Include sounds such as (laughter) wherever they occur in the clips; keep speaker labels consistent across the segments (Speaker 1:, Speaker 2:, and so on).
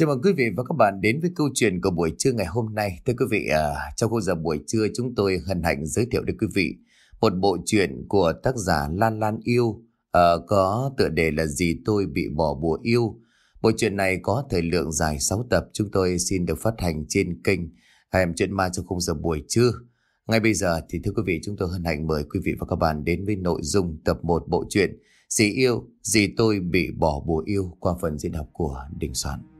Speaker 1: Chào mừng quý vị và các bạn đến với câu chuyện của buổi trưa ngày hôm nay. Thưa quý vị, à, trong khung giờ buổi trưa chúng tôi hân hạnh giới thiệu đến quý vị một bộ truyện của tác giả Lan Lan Yêu à, có tựa đề là Gì tôi bị bỏ bùa yêu. Bộ truyện này có thời lượng dài 6 tập chúng tôi xin được phát hành trên kênh Hẻm Chuyện Ma trong khung giờ buổi trưa. Ngay bây giờ thì thưa quý vị chúng tôi hân hạnh mời quý vị và các bạn đến với nội dung tập 1 bộ truyện Dì yêu, dì tôi bị bỏ bùa yêu qua phần diễn đọc của Đình Soạn.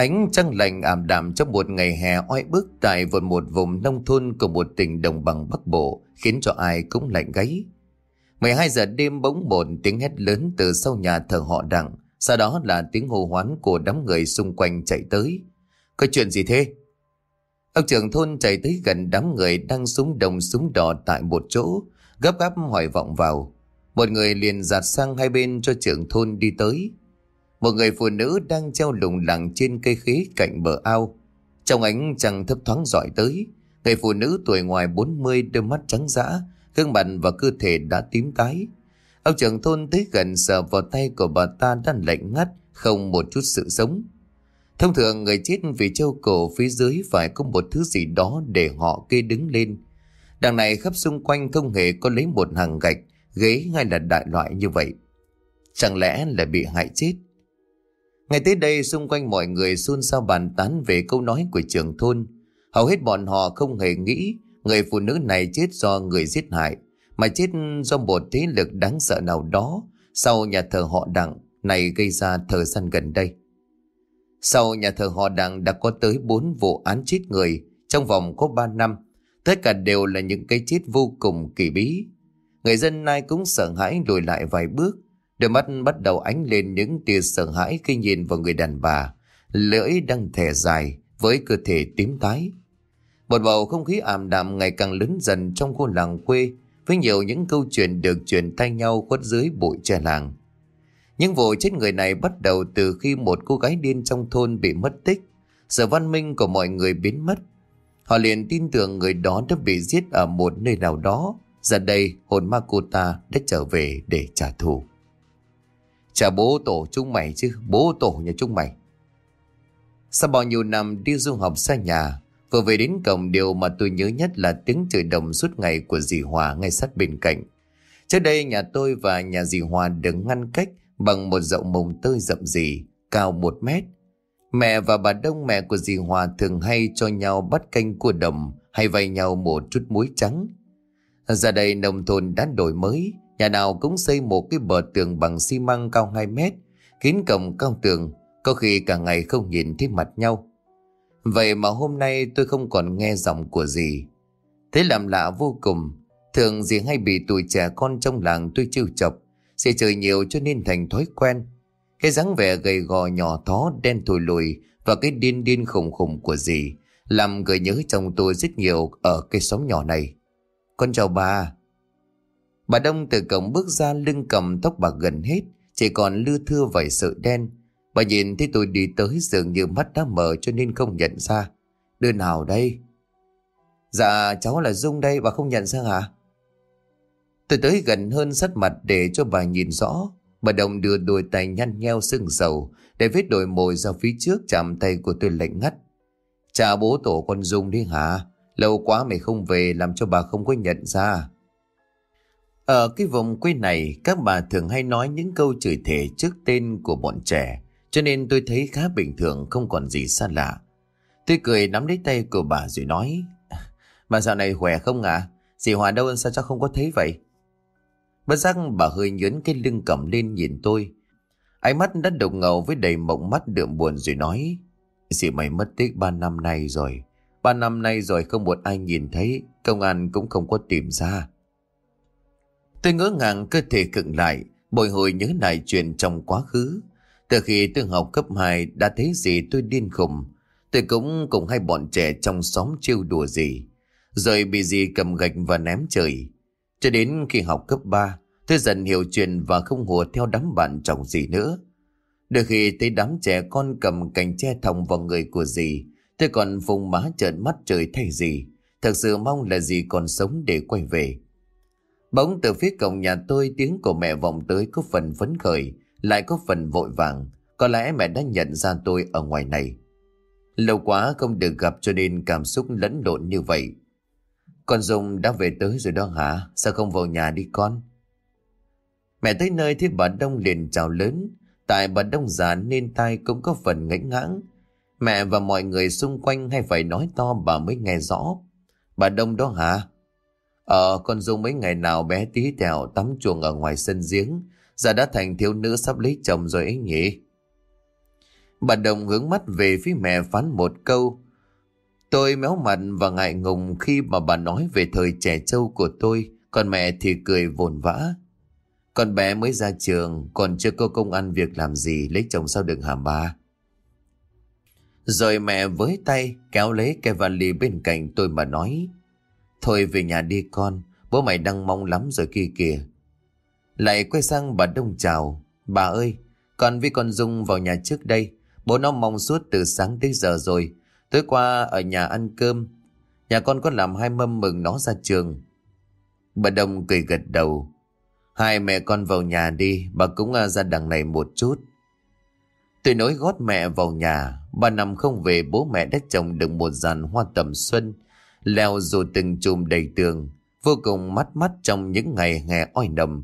Speaker 1: Ánh trăng lạnh ảm đạm trong một ngày hè oi bức tại vườn một vùng nông thôn của một tỉnh đồng bằng Bắc Bộ khiến cho ai cũng lạnh gáy. 12 giờ đêm bỗng một tiếng hét lớn từ sau nhà thờ họ đặng, sau đó là tiếng hô hoán của đám người xung quanh chạy tới. Có chuyện gì thế? Ông trưởng thôn chạy tới gần đám người đang súng đồng súng đỏ tại một chỗ, gấp gáp hỏi vọng vào. Một người liền giạt sang hai bên cho trưởng thôn đi tới. Một người phụ nữ đang treo lủng lẳng trên cây khế cạnh bờ ao. Trong ánh trăng thấp thoáng dọi tới, người phụ nữ tuổi ngoài 40 đôi mắt trắng dã, gương mặt và cơ thể đã tím tái. Ông trưởng thôn tới gần sờ vào tay của bà ta đang lạnh ngắt, không một chút sự sống. Thông thường người chết vì treo cổ phía dưới phải có một thứ gì đó để họ kê đứng lên. Đằng này khắp xung quanh không hề có lấy một hàng gạch, ghế hay là đại loại như vậy. Chẳng lẽ là bị hại chết? Ngay tới đây xung quanh mọi người xôn xao bàn tán về câu nói của trưởng thôn. Hầu hết bọn họ không hề nghĩ người phụ nữ này chết do người giết hại, mà chết do một thế lực đáng sợ nào đó sau nhà thờ họ đặng này gây ra thời gian gần đây. Sau nhà thờ họ đặng đã có tới 4 vụ án chết người trong vòng có 3 năm. Tất cả đều là những cái chết vô cùng kỳ bí. Người dân nay cũng sợ hãi lùi lại vài bước Đôi mắt bắt đầu ánh lên những tia sợ hãi khi nhìn vào người đàn bà, lưỡi đang thẻ dài với cơ thể tím tái. Một bầu không khí ảm đạm ngày càng lớn dần trong khu làng quê với nhiều những câu chuyện được truyền tay nhau khuất dưới bụi tre làng. Những vụ chết người này bắt đầu từ khi một cô gái điên trong thôn bị mất tích, sự văn minh của mọi người biến mất. Họ liền tin tưởng người đó đã bị giết ở một nơi nào đó, giờ đây hồn ma cô ta đã trở về để trả thù. Chả bố tổ chúng mày chứ Bố tổ nhà chúng mày Sau bao nhiêu năm đi du học xa nhà Vừa về đến cổng điều mà tôi nhớ nhất là tiếng trời đồng suốt ngày của dì Hòa ngay sát bên cạnh. Trước đây nhà tôi và nhà dì Hòa được ngăn cách bằng một dậu mồng tơi rậm rì, cao một mét. Mẹ và bà Đông mẹ của dì Hòa thường hay cho nhau bắt canh cua đồng hay vay nhau một chút muối trắng. Ra đây nông thôn đã đổi mới, Nhà nào cũng xây một cái bờ tường bằng xi măng cao 2 mét, kín cổng cao tường, có khi cả ngày không nhìn thấy mặt nhau. Vậy mà hôm nay tôi không còn nghe giọng của dì. Thế làm lạ vô cùng, thường dì hay bị tuổi trẻ con trong làng tôi trêu chọc, sẽ trời nhiều cho nên thành thói quen. Cái dáng vẻ gầy gò nhỏ thó đen thùi lùi và cái điên điên khủng khủng của dì làm gợi nhớ chồng tôi rất nhiều ở cái xóm nhỏ này. Con chào bà, Bà Đông từ cổng bước ra lưng cầm tóc bạc gần hết, chỉ còn lưa thưa vài sợi đen. Bà nhìn thấy tôi đi tới dường như mắt đã mở cho nên không nhận ra. Đưa nào đây? Dạ cháu là Dung đây, bà không nhận ra hả? Tôi tới gần hơn sát mặt để cho bà nhìn rõ. Bà Đông đưa đôi tay nhăn nheo sưng sầu để vết đồi mồi ra phía trước chạm tay của tôi lạnh ngắt. Chà bố tổ con Dung đi hả? Lâu quá mày không về làm cho bà không có nhận ra. Ở cái vùng quê này, các bà thường hay nói những câu chửi thề trước tên của bọn trẻ, cho nên tôi thấy khá bình thường không còn gì xa lạ. Tôi cười nắm lấy tay của bà rồi nói, Bà dạo này khỏe không ạ? À? Dì Hòa đâu sao cháu không có thấy vậy? Bất giác bà hơi nhớn cái lưng cầm lên nhìn tôi. Ánh mắt đã đục ngầu với đầy mộng mắt đượm buồn rồi nói, Dì mày mất tích ba năm nay rồi. Ba năm nay rồi không một ai nhìn thấy, công an cũng không có tìm ra. Tôi ngỡ ngàng cơ thể cựng lại, bồi hồi nhớ lại chuyện trong quá khứ. Từ khi tôi học cấp 2 đã thấy gì tôi điên khùng. Tôi cũng cùng hai bọn trẻ trong xóm trêu đùa gì. Rồi bị gì cầm gạch và ném trời. Cho đến khi học cấp 3, tôi dần hiểu chuyện và không hùa theo đám bạn chồng gì nữa. Đôi khi thấy đám trẻ con cầm cành tre thòng vào người của dì, tôi còn vùng má trợn mắt trời thay gì. Thật sự mong là dì còn sống để quay về. Bỗng từ phía cổng nhà tôi tiếng của mẹ vọng tới có phần phấn khởi, lại có phần vội vàng. Có lẽ mẹ đã nhận ra tôi ở ngoài này. Lâu quá không được gặp cho nên cảm xúc lẫn lộn như vậy. Con Dung đã về tới rồi đó hả? Sao không vào nhà đi con? Mẹ tới nơi thì bà Đông liền chào lớn. Tại bà Đông già nên tai cũng có phần ngãnh ngãng. Mẹ và mọi người xung quanh hay phải nói to bà mới nghe rõ. Bà Đông đó hả? Ờ, con Dung mấy ngày nào bé tí tèo tắm chuồng ở ngoài sân giếng. Giờ đã thành thiếu nữ sắp lấy chồng rồi ấy nhỉ? Bà Đồng hướng mắt về phía mẹ phán một câu. Tôi méo mặt và ngại ngùng khi mà bà nói về thời trẻ trâu của tôi, còn mẹ thì cười vồn vã. Con bé mới ra trường, còn chưa có công ăn việc làm gì, lấy chồng sao được hả bà? Rồi mẹ với tay kéo lấy cái vali bên cạnh tôi mà nói. Thôi về nhà đi con, bố mày đang mong lắm rồi kia kìa. Lại quay sang bà Đông chào. Bà ơi, con với con Dung vào nhà trước đây. Bố nó mong suốt từ sáng tới giờ rồi. Tối qua ở nhà ăn cơm. Nhà con có làm hai mâm mừng nó ra trường. Bà Đông cười gật đầu. Hai mẹ con vào nhà đi, bà cũng à, ra đằng này một chút. Tôi nối gót mẹ vào nhà, bà nằm không về bố mẹ đã trồng được một dàn hoa tầm xuân, leo dù từng chùm đầy tường, vô cùng mắt mắt trong những ngày hè oi nồng.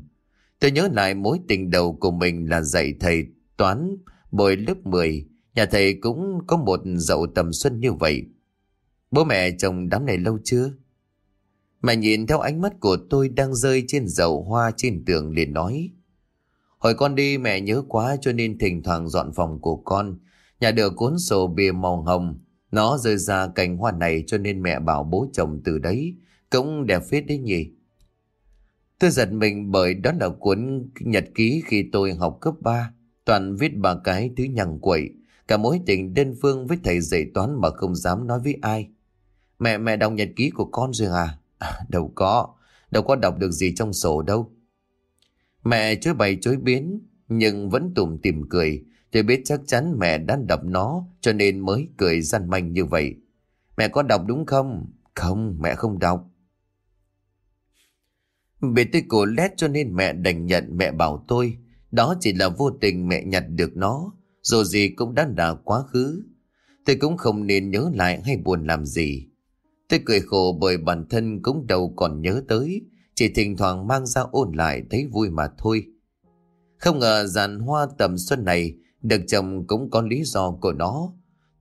Speaker 1: Tôi nhớ lại mối tình đầu của mình là dạy thầy toán bồi lớp 10, nhà thầy cũng có một dậu tầm xuân như vậy. Bố mẹ chồng đám này lâu chưa? Mẹ nhìn theo ánh mắt của tôi đang rơi trên dậu hoa trên tường liền nói. Hồi con đi mẹ nhớ quá cho nên thỉnh thoảng dọn phòng của con. Nhà được cuốn sổ bìa màu hồng. Nó rơi ra cành hoa này cho nên mẹ bảo bố chồng từ đấy. Cũng đẹp phết đấy nhỉ. Tôi giật mình bởi đó là cuốn nhật ký khi tôi học cấp 3. Toàn viết ba cái thứ nhằng quậy. Cả mối tình đơn phương với thầy dạy toán mà không dám nói với ai. Mẹ mẹ đọc nhật ký của con rồi à? à (laughs) đâu có. Đâu có đọc được gì trong sổ đâu. Mẹ chối bày chối biến, nhưng vẫn tủm tìm cười. Tôi biết chắc chắn mẹ đã đập nó, cho nên mới cười gian manh như vậy. Mẹ có đọc đúng không? Không, mẹ không đọc. Bị tôi cổ lét cho nên mẹ đành nhận mẹ bảo tôi. Đó chỉ là vô tình mẹ nhặt được nó, dù gì cũng đã là quá khứ. Tôi cũng không nên nhớ lại hay buồn làm gì. Tôi cười khổ bởi bản thân cũng đâu còn nhớ tới, chỉ thỉnh thoảng mang ra ôn lại thấy vui mà thôi. Không ngờ dàn hoa tầm xuân này được chồng cũng có lý do của nó.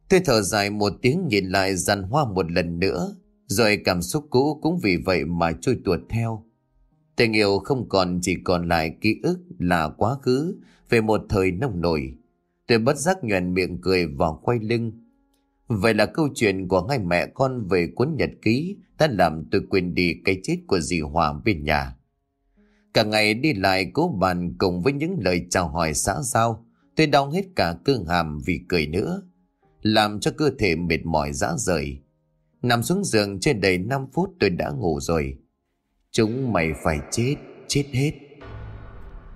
Speaker 1: Tôi thở dài một tiếng nhìn lại dàn hoa một lần nữa, rồi cảm xúc cũ cũng vì vậy mà trôi tuột theo. Tình yêu không còn chỉ còn lại ký ức là quá khứ về một thời nông nổi. Tôi bất giác nhuền miệng cười và quay lưng. Vậy là câu chuyện của hai mẹ con về cuốn nhật ký đã làm tôi quên đi cái chết của dì Hòa bên nhà. Cả ngày đi lại cố bàn cùng với những lời chào hỏi xã giao, tôi đau hết cả cương hàm vì cười nữa, làm cho cơ thể mệt mỏi rã rời. Nằm xuống giường trên đầy 5 phút tôi đã ngủ rồi. Chúng mày phải chết, chết hết.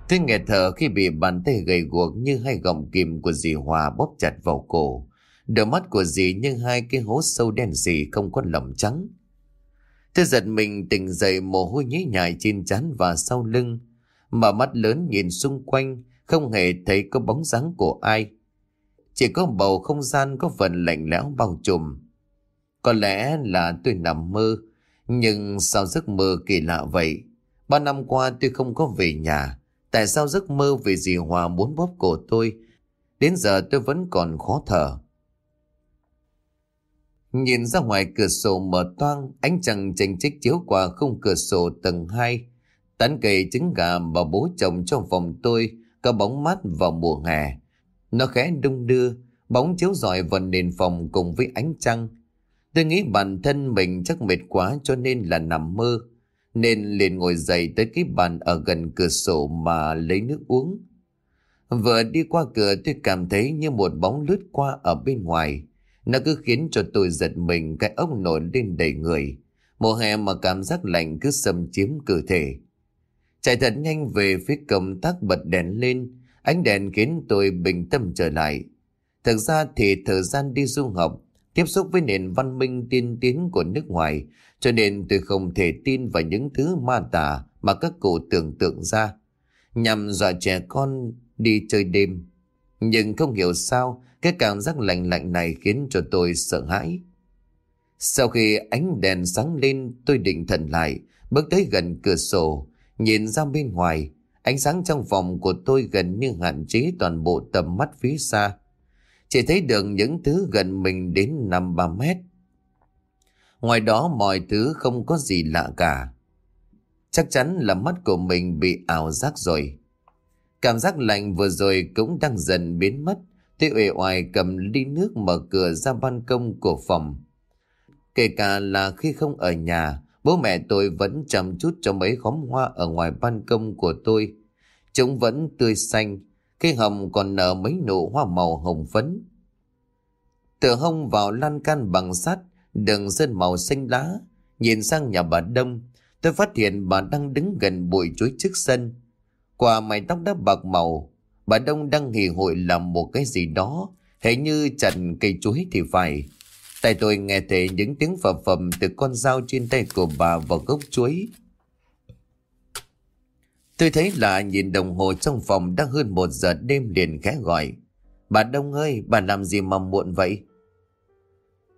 Speaker 1: Tôi nghe thở khi bị bàn tay gầy guộc như hai gọng kìm của dì Hòa bóp chặt vào cổ. Đôi mắt của dì như hai cái hố sâu đen gì không có lỏng trắng. Tôi giật mình tỉnh dậy mồ hôi nhí nhại trên trán và sau lưng. Mà mắt lớn nhìn xung quanh, không hề thấy có bóng dáng của ai. Chỉ có bầu không gian có phần lạnh lẽo bao trùm. Có lẽ là tôi nằm mơ, nhưng sao giấc mơ kỳ lạ vậy? Ba năm qua tôi không có về nhà. Tại sao giấc mơ về dì Hòa muốn bóp cổ tôi? Đến giờ tôi vẫn còn khó thở. Nhìn ra ngoài cửa sổ mở toang, ánh trăng chênh chích chiếu qua khung cửa sổ tầng 2. Tán cây trứng gà mà bố chồng trong phòng tôi có bóng mát vào mùa hè. Nó khẽ đung đưa, bóng chiếu rọi vào nền phòng cùng với ánh trăng. Tôi nghĩ bản thân mình chắc mệt quá cho nên là nằm mơ. Nên liền ngồi dậy tới cái bàn ở gần cửa sổ mà lấy nước uống. Vừa đi qua cửa tôi cảm thấy như một bóng lướt qua ở bên ngoài. Nó cứ khiến cho tôi giật mình cái ốc nổi lên đầy người. Mùa hè mà cảm giác lạnh cứ xâm chiếm cơ thể. Chạy thật nhanh về phía công tác bật đèn lên. Ánh đèn khiến tôi bình tâm trở lại. Thực ra thì thời gian đi du học tiếp xúc với nền văn minh tiên tiến của nước ngoài, cho nên tôi không thể tin vào những thứ ma tà mà các cụ tưởng tượng ra, nhằm dọa trẻ con đi chơi đêm. Nhưng không hiểu sao, cái cảm giác lạnh lạnh này khiến cho tôi sợ hãi. Sau khi ánh đèn sáng lên, tôi định thần lại, bước tới gần cửa sổ, nhìn ra bên ngoài. Ánh sáng trong phòng của tôi gần như hạn chế toàn bộ tầm mắt phía xa. Chỉ thấy được những thứ gần mình đến 5-3 mét. Ngoài đó mọi thứ không có gì lạ cả. Chắc chắn là mắt của mình bị ảo giác rồi. Cảm giác lạnh vừa rồi cũng đang dần biến mất. Tôi uể oải cầm ly nước mở cửa ra ban công của phòng. Kể cả là khi không ở nhà, bố mẹ tôi vẫn chăm chút cho mấy khóm hoa ở ngoài ban công của tôi. Chúng vẫn tươi xanh, cây hầm còn nở mấy nụ hoa màu hồng phấn. Từ hông vào lan can bằng sắt, đường sơn màu xanh lá, nhìn sang nhà bà Đông, tôi phát hiện bà đang đứng gần bụi chuối trước sân. Qua mái tóc đã bạc màu, bà Đông đang hì hội làm một cái gì đó, hệ như chặt cây chuối thì phải. Tại tôi nghe thấy những tiếng phập phầm từ con dao trên tay của bà vào gốc chuối. Tôi thấy là nhìn đồng hồ trong phòng đã hơn một giờ đêm liền khẽ gọi. Bà Đông ơi, bà làm gì mà muộn vậy?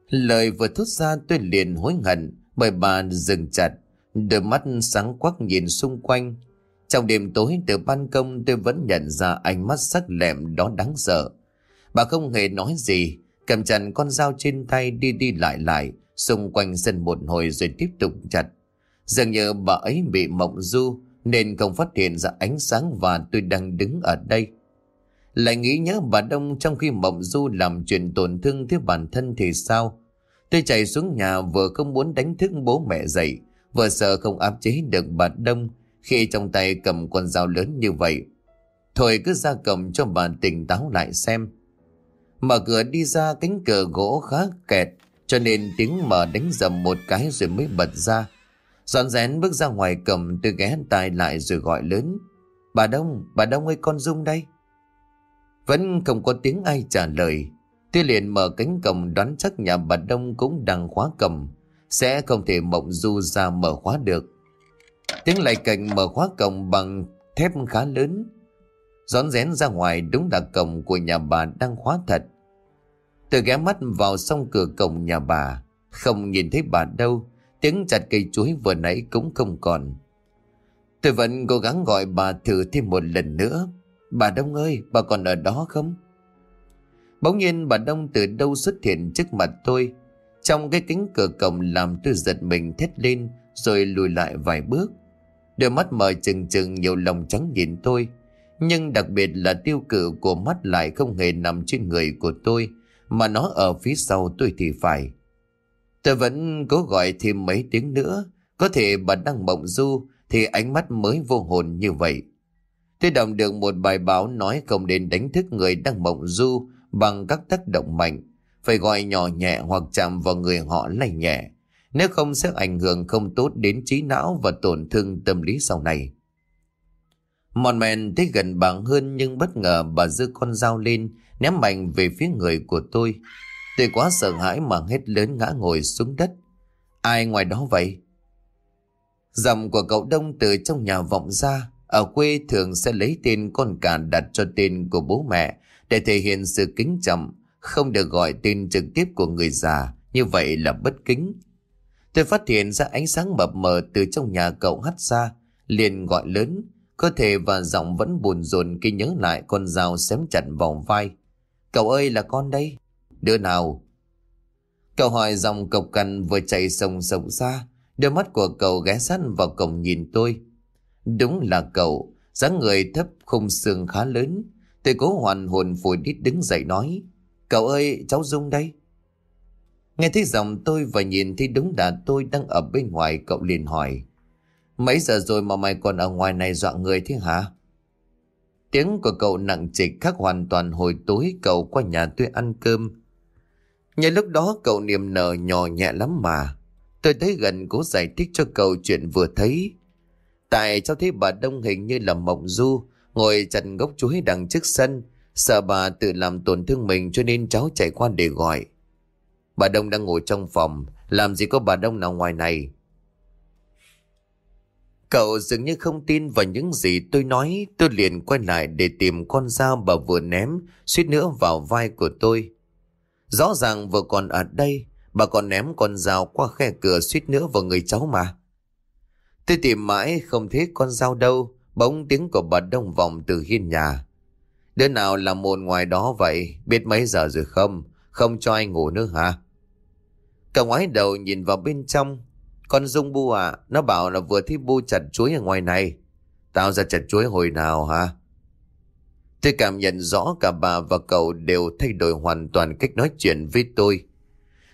Speaker 1: Lời vừa thốt ra tôi liền hối hận bởi bà dừng chặt, đôi mắt sáng quắc nhìn xung quanh. Trong đêm tối từ ban công tôi vẫn nhận ra ánh mắt sắc lẹm đó đáng sợ. Bà không hề nói gì, cầm chặt con dao trên tay đi đi lại lại, xung quanh sân một hồi rồi tiếp tục chặt. Dường như bà ấy bị mộng du nên không phát hiện ra ánh sáng và tôi đang đứng ở đây. Lại nghĩ nhớ bà Đông trong khi mộng du làm chuyện tổn thương tới bản thân thì sao? Tôi chạy xuống nhà vừa không muốn đánh thức bố mẹ dậy, vừa sợ không áp chế được bà Đông khi trong tay cầm con dao lớn như vậy. Thôi cứ ra cầm cho bà tỉnh táo lại xem. Mở cửa đi ra cánh cửa gỗ khá kẹt, cho nên tiếng mở đánh dầm một cái rồi mới bật ra. Dọn rén bước ra ngoài cầm tôi ghé tai lại rồi gọi lớn. Bà Đông, bà Đông ơi con Dung đây. Vẫn không có tiếng ai trả lời. Tôi liền mở cánh cổng đoán chắc nhà bà Đông cũng đang khóa cầm. Sẽ không thể mộng du ra mở khóa được. Tiếng lại cạnh mở khóa cổng bằng thép khá lớn. Rón rén ra ngoài đúng là cổng của nhà bà đang khóa thật. Tôi ghé mắt vào song cửa cổng nhà bà. Không nhìn thấy bà đâu. Tiếng chặt cây chuối vừa nãy cũng không còn. Tôi vẫn cố gắng gọi bà thử thêm một lần nữa. Bà Đông ơi, bà còn ở đó không? Bỗng nhiên bà Đông từ đâu xuất hiện trước mặt tôi. Trong cái kính cửa cổng làm tôi giật mình thét lên rồi lùi lại vài bước. Đôi mắt mở trừng trừng nhiều lòng trắng nhìn tôi. Nhưng đặc biệt là tiêu cự của mắt lại không hề nằm trên người của tôi mà nó ở phía sau tôi thì phải. Tôi vẫn cố gọi thêm mấy tiếng nữa. Có thể bà đang mộng du thì ánh mắt mới vô hồn như vậy. Tôi đọc được một bài báo nói không nên đánh thức người đang mộng du bằng các tác động mạnh, phải gọi nhỏ nhẹ hoặc chạm vào người họ lành nhẹ, nếu không sẽ ảnh hưởng không tốt đến trí não và tổn thương tâm lý sau này. Mòn mèn thấy gần bà hơn nhưng bất ngờ bà giơ con dao lên ném mạnh về phía người của tôi. Tôi quá sợ hãi mà hết lớn ngã ngồi xuống đất. Ai ngoài đó vậy? Giọng của cậu Đông từ trong nhà vọng ra. Ở quê thường sẽ lấy tên con cả đặt cho tên của bố mẹ để thể hiện sự kính trọng, không được gọi tên trực tiếp của người già, như vậy là bất kính. Tôi phát hiện ra ánh sáng mập mờ từ trong nhà cậu hắt ra, liền gọi lớn, cơ thể và giọng vẫn buồn rồn khi nhớ lại con dao xém chặt vào vai. Cậu ơi là con đây, đứa nào? Cậu hỏi dòng cộc cằn vừa chạy sông sông xa, đôi mắt của cậu ghé sát vào cổng nhìn tôi. Đúng là cậu, dáng người thấp khung xương khá lớn, Tôi cố hoàn hồn phổi đít đứng dậy nói. Cậu ơi, cháu Dung đây. Nghe thấy giọng tôi và nhìn thấy đúng là tôi đang ở bên ngoài cậu liền hỏi. Mấy giờ rồi mà mày còn ở ngoài này dọa người thế hả? Tiếng của cậu nặng trịch khác hoàn toàn hồi tối cậu qua nhà tôi ăn cơm. Nhờ lúc đó cậu niềm nở nhỏ nhẹ lắm mà. Tôi thấy gần cố giải thích cho cậu chuyện vừa thấy. Tại cháu thấy bà Đông hình như là mộng du ngồi chặt gốc chuối đằng trước sân, sợ bà tự làm tổn thương mình cho nên cháu chạy qua để gọi. Bà Đông đang ngồi trong phòng, làm gì có bà Đông nào ngoài này. Cậu dường như không tin vào những gì tôi nói, tôi liền quay lại để tìm con dao bà vừa ném, suýt nữa vào vai của tôi. Rõ ràng vừa còn ở đây, bà còn ném con dao qua khe cửa suýt nữa vào người cháu mà. Tôi tìm mãi không thấy con dao đâu, bỗng tiếng của bà đông vòng từ hiên nhà. Đứa nào làm mồn ngoài đó vậy, biết mấy giờ rồi không? Không cho ai ngủ nữa hả? Cậu ngoái đầu nhìn vào bên trong, con Dung Bu à, nó bảo là vừa thấy Bu chặt chuối ở ngoài này. Tao ra chặt chuối hồi nào hả? Tôi cảm nhận rõ cả bà và cậu đều thay đổi hoàn toàn cách nói chuyện với tôi.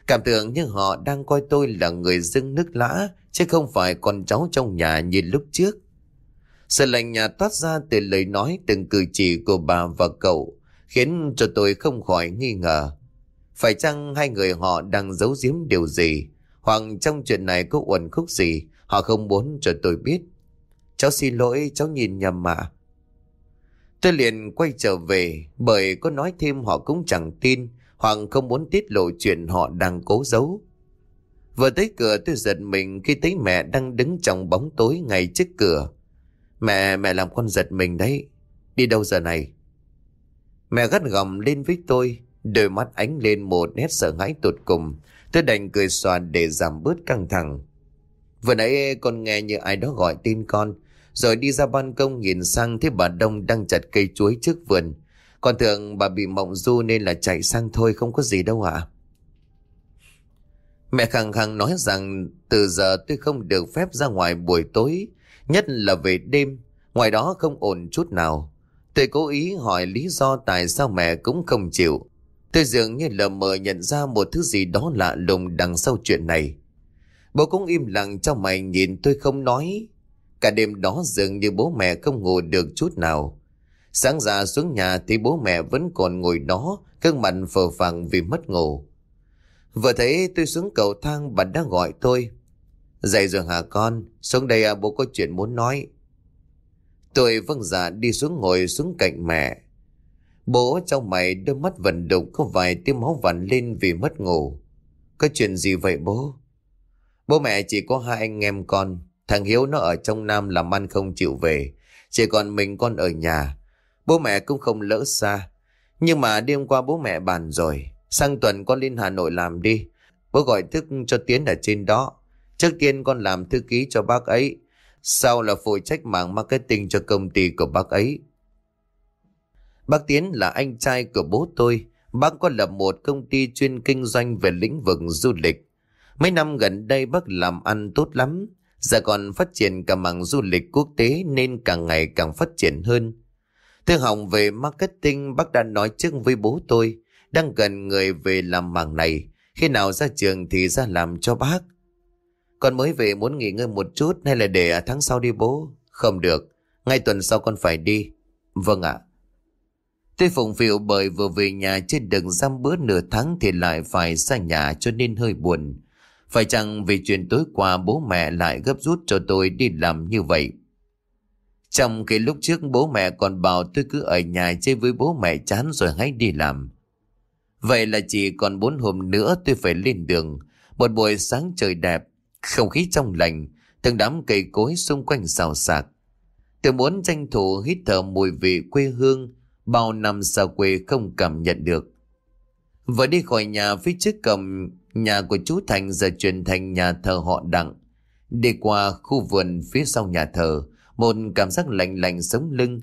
Speaker 1: Cảm tưởng như họ đang coi tôi là người dưng nước lã, chứ không phải con cháu trong nhà như lúc trước. Sự lạnh nhà toát ra từ lời nói từng cử chỉ của bà và cậu, khiến cho tôi không khỏi nghi ngờ. Phải chăng hai người họ đang giấu giếm điều gì? Hoặc trong chuyện này có uẩn khúc gì Họ không muốn cho tôi biết. Cháu xin lỗi cháu nhìn nhầm mà. Tôi liền quay trở về Bởi có nói thêm họ cũng chẳng tin Hoặc không muốn tiết lộ chuyện họ đang cố giấu. Vừa tới cửa tôi giật mình Khi thấy mẹ đang đứng trong bóng tối ngay trước cửa. Mẹ, mẹ làm con giật mình đấy. Đi đâu giờ này? Mẹ gắt gỏng lên với tôi Đôi mắt ánh lên một nét sợ hãi tột cùng. Tôi đành cười xòa để giảm bớt căng thẳng. Vừa nãy con nghe như ai đó gọi tên con, rồi đi ra ban công nhìn sang thấy bà Đông đang chặt cây chuối trước vườn. Còn tưởng bà bị mộng du nên là chạy sang thôi không có gì đâu ạ. Mẹ khăng khăng nói rằng từ giờ tôi không được phép ra ngoài buổi tối, nhất là về đêm, ngoài đó không ổn chút nào. Tôi cố ý hỏi lý do tại sao mẹ cũng không chịu. Tôi dường như lờ mờ nhận ra một thứ gì đó lạ lùng đằng sau chuyện này. Bố cũng im lặng trong mày nhìn tôi không nói. Cả đêm đó dường như bố mẹ không ngủ được chút nào. Sáng ra xuống nhà thì bố mẹ vẫn còn ngồi đó, cơn mặt phờ phẳng vì mất ngủ. Vừa thấy tôi xuống cầu thang bà đã gọi tôi. Dậy rồi hả con, xuống đây à, bố có chuyện muốn nói. Tôi vâng dạ đi xuống ngồi xuống cạnh mẹ. Bố trong mày đôi mắt vận đục có vài tiếng máu vằn lên vì mất ngủ. Có chuyện gì vậy bố? Bố mẹ chỉ có hai anh em con. Thằng Hiếu nó ở trong Nam làm ăn không chịu về. Chỉ còn mình con ở nhà. Bố mẹ cũng không lỡ xa. Nhưng mà đêm qua bố mẹ bàn rồi. Sang tuần con lên Hà Nội làm đi. Bố gọi thức cho Tiến ở trên đó. Trước tiên con làm thư ký cho bác ấy. Sau là phụ trách mảng marketing cho công ty của bác ấy. Bác Tiến là anh trai của bố tôi. Bác có lập một công ty chuyên kinh doanh về lĩnh vực du lịch. Mấy năm gần đây bác làm ăn tốt lắm. Giờ còn phát triển cả mảng du lịch quốc tế nên càng ngày càng phát triển hơn. Thưa Hồng về marketing, bác đã nói trước với bố tôi. Đang cần người về làm mảng này. Khi nào ra trường thì ra làm cho bác. Con mới về muốn nghỉ ngơi một chút, hay là để tháng sau đi bố? Không được. Ngay tuần sau con phải đi. Vâng ạ. Tôi phụng phịu bởi vừa về nhà trên đường giam bữa nửa tháng thì lại phải xa nhà cho nên hơi buồn. Phải chăng vì chuyện tối qua bố mẹ lại gấp rút cho tôi đi làm như vậy? Trong khi lúc trước bố mẹ còn bảo tôi cứ ở nhà chơi với bố mẹ chán rồi hãy đi làm. Vậy là chỉ còn bốn hôm nữa tôi phải lên đường. Một buổi sáng trời đẹp, không khí trong lành, từng đám cây cối xung quanh xào xạc. Tôi muốn tranh thủ hít thở mùi vị quê hương, bao năm xa quê không cảm nhận được. Vừa đi khỏi nhà phía trước cầm nhà của chú Thành giờ chuyển thành nhà thờ họ đặng. Đi qua khu vườn phía sau nhà thờ, một cảm giác lạnh lạnh sống lưng.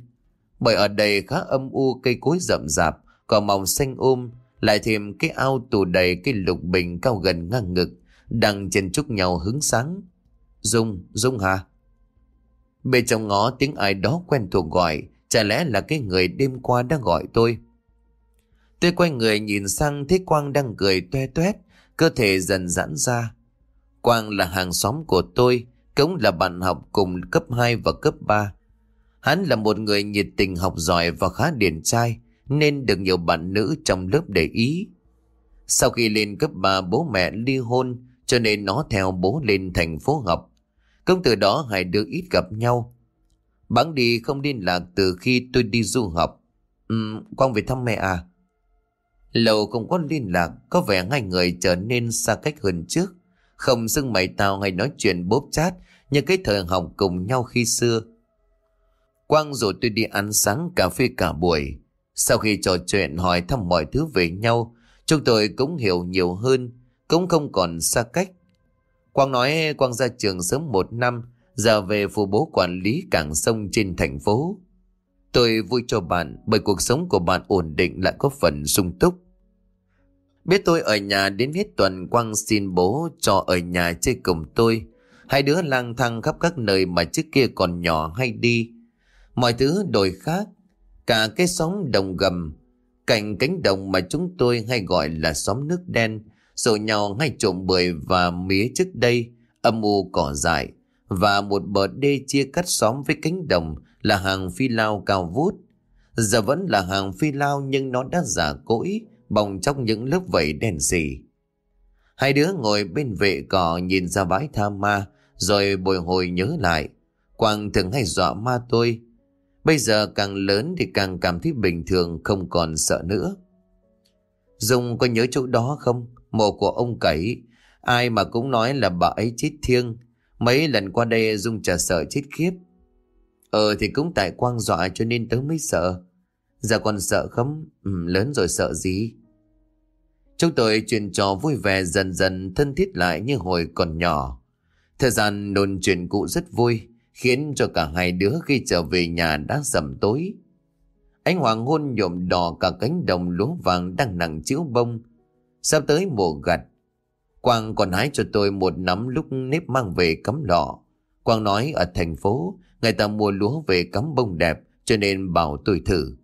Speaker 1: Bởi ở đây khá âm u cây cối rậm rạp, cỏ màu xanh ôm, lại thêm cái ao tù đầy cái lục bình cao gần ngang ngực, đang trên chúc nhau hướng sáng. Dung, Dung hả? Bên trong ngó tiếng ai đó quen thuộc gọi, Chả lẽ là cái người đêm qua đã gọi tôi? Tôi quay người nhìn sang, thấy Quang đang cười toe toét, Cơ thể dần giãn ra. Quang là hàng xóm của tôi, Cũng là bạn học cùng cấp 2 và cấp 3 Hắn là một người nhiệt tình, học giỏi và khá điển trai, Nên được nhiều bạn nữ trong lớp để ý. Sau khi lên cấp 3 bố mẹ ly hôn, Cho nên nó theo bố lên thành phố học. Cũng từ đó hai đứa ít gặp nhau. Bắn đi không liên lạc từ khi tôi đi du học. Ừm, Quang về thăm mẹ à? Lâu không có liên lạc, có vẻ hai người trở nên xa cách hơn trước. Không xưng mày tao hay nói chuyện bốp chát như cái thời học cùng nhau khi xưa. Quang rồi tôi đi ăn sáng cà phê cả buổi. Sau khi trò chuyện hỏi thăm mọi thứ về nhau, chúng tôi cũng hiểu nhiều hơn, cũng không còn xa cách. Quang nói Quang ra trường sớm một năm, giờ về phụ bố quản lý cảng sông trên thành phố. Tôi vui cho bạn bởi cuộc sống của bạn ổn định lại có phần sung túc. Biết tôi ở nhà đến hết tuần, Quang xin bố cho ở nhà chơi cùng tôi. Hai đứa lang thang khắp các nơi mà trước kia còn nhỏ hay đi. Mọi thứ đổi khác. Cả cái xóm đồng gầm. Cạnh cánh đồng mà chúng tôi hay gọi là xóm nước đen. Rồi nhau hay trộm bưởi và mía trước đây. Âm u cỏ dại. Và một bờ đê chia cắt xóm với cánh đồng là hàng phi lao cao vút. Giờ vẫn là hàng phi lao nhưng nó đã giả cỗi bồng trong những lớp vẩy đèn xì. Hai đứa ngồi bên vệ cỏ nhìn ra bãi tha ma, rồi bồi hồi nhớ lại. Quang thường hay dọa ma tôi. Bây giờ càng lớn thì càng cảm thấy bình thường không còn sợ nữa. Dung có nhớ chỗ đó không? Mộ của ông Cẩy. Ai mà cũng nói là bà ấy chết thiêng. Mấy lần qua đây Dung chả sợ chết khiếp. Ờ thì cũng tại Quang dọa cho nên tớ mới sợ. Giờ còn sợ không? Ừ, lớn rồi sợ gì? Chúng tôi chuyện trò vui vẻ dần dần thân thiết lại như hồi còn nhỏ. Thời gian đồn chuyện cũ rất vui, khiến cho cả hai đứa khi trở về nhà đã sầm tối. Ánh hoàng hôn nhộm đỏ cả cánh đồng lúa vàng đang nặng chiếu bông. Sắp tới mùa gặt, Quang còn hái cho tôi một nắm lúc nếp mang về cắm lọ. Quang nói ở thành phố, người ta mua lúa về cắm bông đẹp, cho nên bảo tôi thử.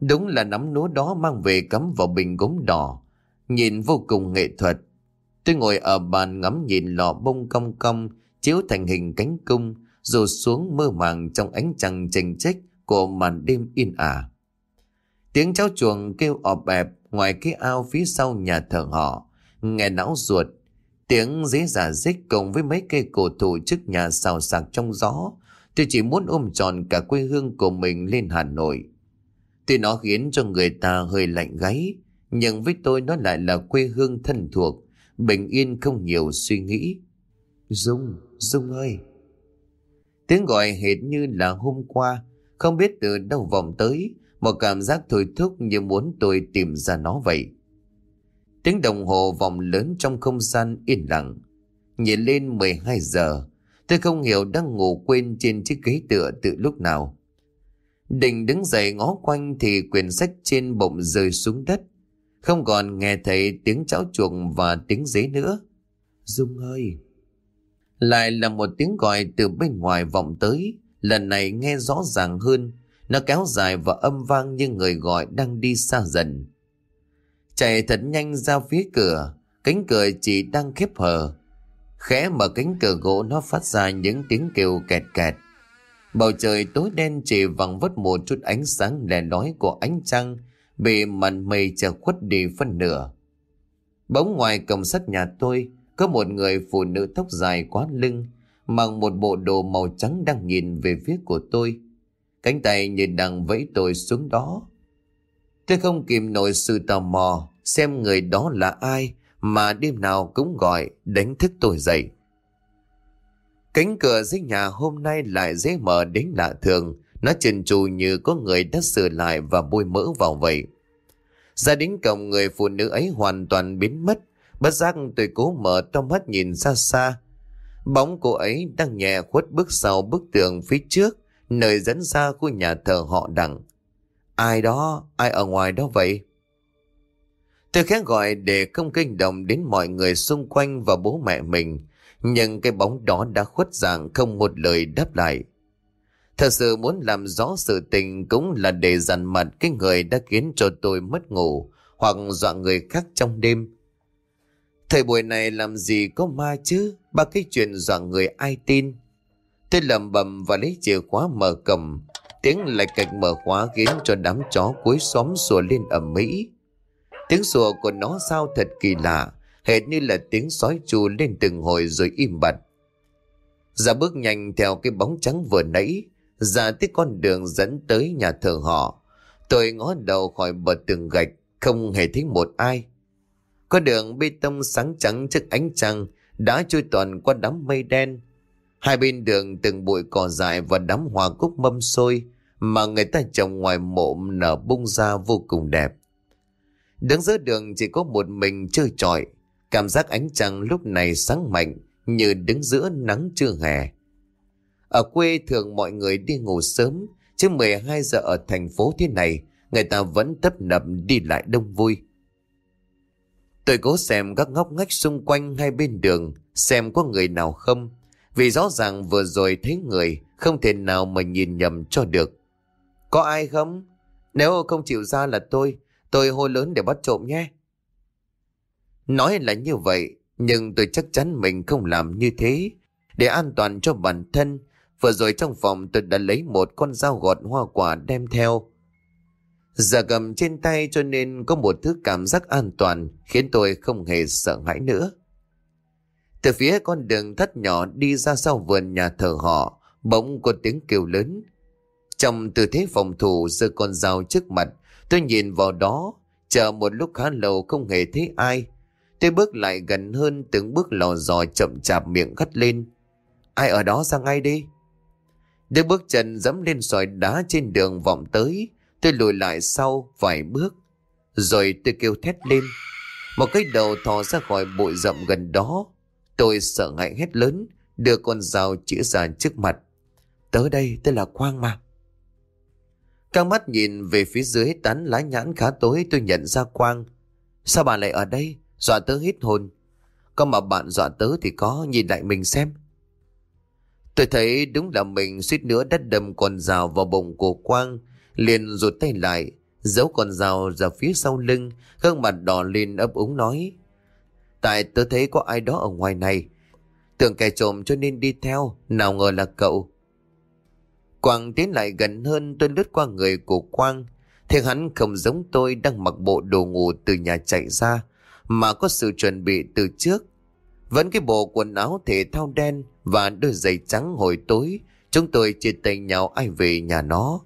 Speaker 1: Đúng là nắm lúa đó mang về cắm vào bình gốm đỏ. Nhìn vô cùng nghệ thuật. Tôi ngồi ở bàn ngắm nhìn lọ bông cong cong chiếu thành hình cánh cung rồi xuống mơ màng trong ánh trăng chênh chách của màn đêm yên ả. Tiếng cháu chuồng kêu ọp ẹp ngoài cái ao phía sau nhà thờ họ, nghe não ruột. Tiếng dế giả dích cùng với mấy cây cổ thụ trước nhà xào sạc trong gió. Tôi chỉ muốn ôm tròn cả quê hương của mình lên Hà Nội. Tuy nó khiến cho người ta hơi lạnh gáy, nhưng với tôi nó lại là quê hương thân thuộc, bình yên không nhiều suy nghĩ. Dung, Dung ơi! Tiếng gọi hệt như là hôm qua, không biết từ đâu vòng tới, một cảm giác thôi thúc như muốn tôi tìm ra nó vậy. Tiếng đồng hồ vòng lớn trong không gian yên lặng. Nhìn lên 12 giờ, tôi không hiểu đang ngủ quên trên chiếc ghế tựa từ lúc nào. Định đứng dậy ngó quanh thì quyển sách trên bụng rơi xuống đất. Không còn nghe thấy tiếng cháo chuồng và tiếng dế nữa. Dung ơi! Lại là một tiếng gọi từ bên ngoài vọng tới. Lần này nghe rõ ràng hơn. Nó kéo dài và âm vang như người gọi đang đi xa dần. Chạy thật nhanh ra phía cửa. Cánh cửa chỉ đang khép hờ. Khẽ mở cánh cửa gỗ, nó phát ra những tiếng kêu kẹt kẹt. Bầu trời tối đen chỉ vắng vất một chút ánh sáng lẻ lói của ánh trăng, bị màn mây che khuất đi phân nửa. Bỗng ngoài cổng sắt nhà tôi, có một người phụ nữ tóc dài quá lưng, mặc một bộ đồ màu trắng đang nhìn về phía của tôi. Cánh tay nhìn đang vẫy tôi xuống đó. Tôi không kìm nổi sự tò mò xem người đó là ai mà đêm nào cũng gọi đánh thức tôi dậy. Cánh cửa dưới nhà hôm nay lại dễ mở đến lạ thường. Nó trần trù như có người đã sửa lại và bôi mỡ vào vậy. Ra đến cổng người phụ nữ ấy hoàn toàn biến mất. Bất giác tôi cố mở to mắt nhìn xa xa. Bóng cô ấy đang nhẹ khuất bước sau bức tường phía trước, nơi dẫn ra khu nhà thờ họ đặng. Ai đó, ai ở ngoài đó vậy? Tôi khẽ gọi để không kinh động đến mọi người xung quanh và bố mẹ mình. Nhưng cái bóng đó đã khuất dạng không một lời đáp lại. Thật sự muốn làm rõ sự tình cũng là để dằn mặt cái người đã khiến cho tôi mất ngủ hoặc dọa người khác trong đêm. Thời buổi này làm gì có ma chứ, ba cái chuyện dọa người ai tin. Tôi lầm bầm và lấy chìa khóa mở cầm, tiếng lạch cạch mở khóa khiến cho đám chó cuối xóm sủa lên ầm mỹ. Tiếng sủa của nó sao thật kỳ lạ, hệt như là tiếng sói chu lên từng hồi rồi im bặt. Ra bước nhanh theo cái bóng trắng vừa nãy, ra tới con đường dẫn tới nhà thờ họ. Tôi ngó đầu khỏi bờ tường gạch, không hề thấy một ai. Có đường bê tông sáng trắng trước ánh trăng đã trôi toàn qua đám mây đen. Hai bên đường từng bụi cỏ dại và đám hoa cúc mâm xôi mà người ta trồng ngoài mộ nở bung ra vô cùng đẹp. Đứng giữa đường chỉ có một mình chơi trọi, cảm giác ánh trăng lúc này sáng mạnh như đứng giữa nắng trưa hè. Ở quê thường mọi người đi ngủ sớm, chứ 12 giờ ở thành phố thế này, người ta vẫn tấp nập đi lại đông vui. Tôi cố xem các ngóc ngách xung quanh hai bên đường, xem có người nào không. Vì rõ ràng vừa rồi thấy người, không thể nào mà nhìn nhầm cho được. Có ai không? Nếu không chịu ra là tôi, tôi hô lớn để bắt trộm nhé. Nói là như vậy, nhưng tôi chắc chắn mình không làm như thế. Để an toàn cho bản thân, vừa rồi trong phòng tôi đã lấy một con dao gọt hoa quả đem theo. Giờ cầm trên tay cho nên có một thứ cảm giác an toàn khiến tôi không hề sợ hãi nữa. Từ phía con đường thắt nhỏ đi ra sau vườn nhà thờ họ, bỗng có tiếng kêu lớn. Trong tư thế phòng thủ giơ con dao trước mặt, tôi nhìn vào đó, chờ một lúc khá lâu không hề thấy ai. Tôi bước lại gần hơn từng bước lò dò chậm chạp miệng gắt lên. Ai ở đó ra ngay đi. Đứa bước chân dẫm lên sỏi đá trên đường vọng tới, tôi lùi lại sau vài bước. Rồi tôi kêu thét lên. Một cái đầu thò ra khỏi bụi rậm gần đó. Tôi sợ hãi hét lớn, đưa con dao chĩa ra trước mặt. Tới đây, tôi là Quang mà. Căng mắt nhìn về phía dưới tán lá nhãn khá tối tôi nhận ra Quang. Sao bà lại ở đây? Dọa tớ hít hồn. Có mà bạn dọa tớ thì có, nhìn lại mình xem. Tôi thấy đúng là mình suýt nữa đất đầm con rào vào bụng của Quang, liền rụt tay lại, giấu con rào ra phía sau lưng, gương mặt đỏ lên ấp úng nói. Tại tớ thấy có ai đó ở ngoài này, tưởng kẻ trộm cho nên đi theo, nào ngờ là cậu. Quang tiến lại gần hơn tôi lướt qua người của Quang, thì hắn không giống tôi đang mặc bộ đồ ngủ từ nhà chạy ra, mà có sự chuẩn bị từ trước. Vẫn cái bộ quần áo thể thao đen và đôi giày trắng hồi tối, chúng tôi chia tay nhau ai về nhà nó.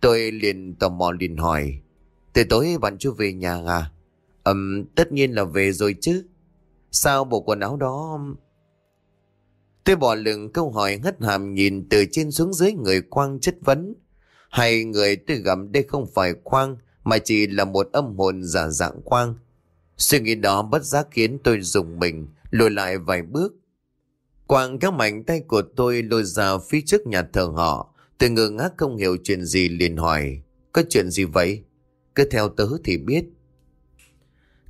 Speaker 1: Tôi liền tò mò liền hỏi, từ tối bạn chưa về nhà à? Ừm, tất nhiên là về rồi chứ. Sao bộ quần áo đó... Tôi bỏ lửng câu hỏi ngất hàm nhìn từ trên xuống dưới người Quang chất vấn. Hay người tôi gặp đây không phải Quang mà chỉ là một âm hồn giả dạng Quang. Suy nghĩ đó bất giác khiến tôi dùng mình, lùi lại vài bước. Quang các mảnh tay của tôi lôi ra phía trước nhà thờ họ. Tôi ngơ ngác không hiểu chuyện gì liền hỏi. Có chuyện gì vậy? Cứ theo tớ thì biết.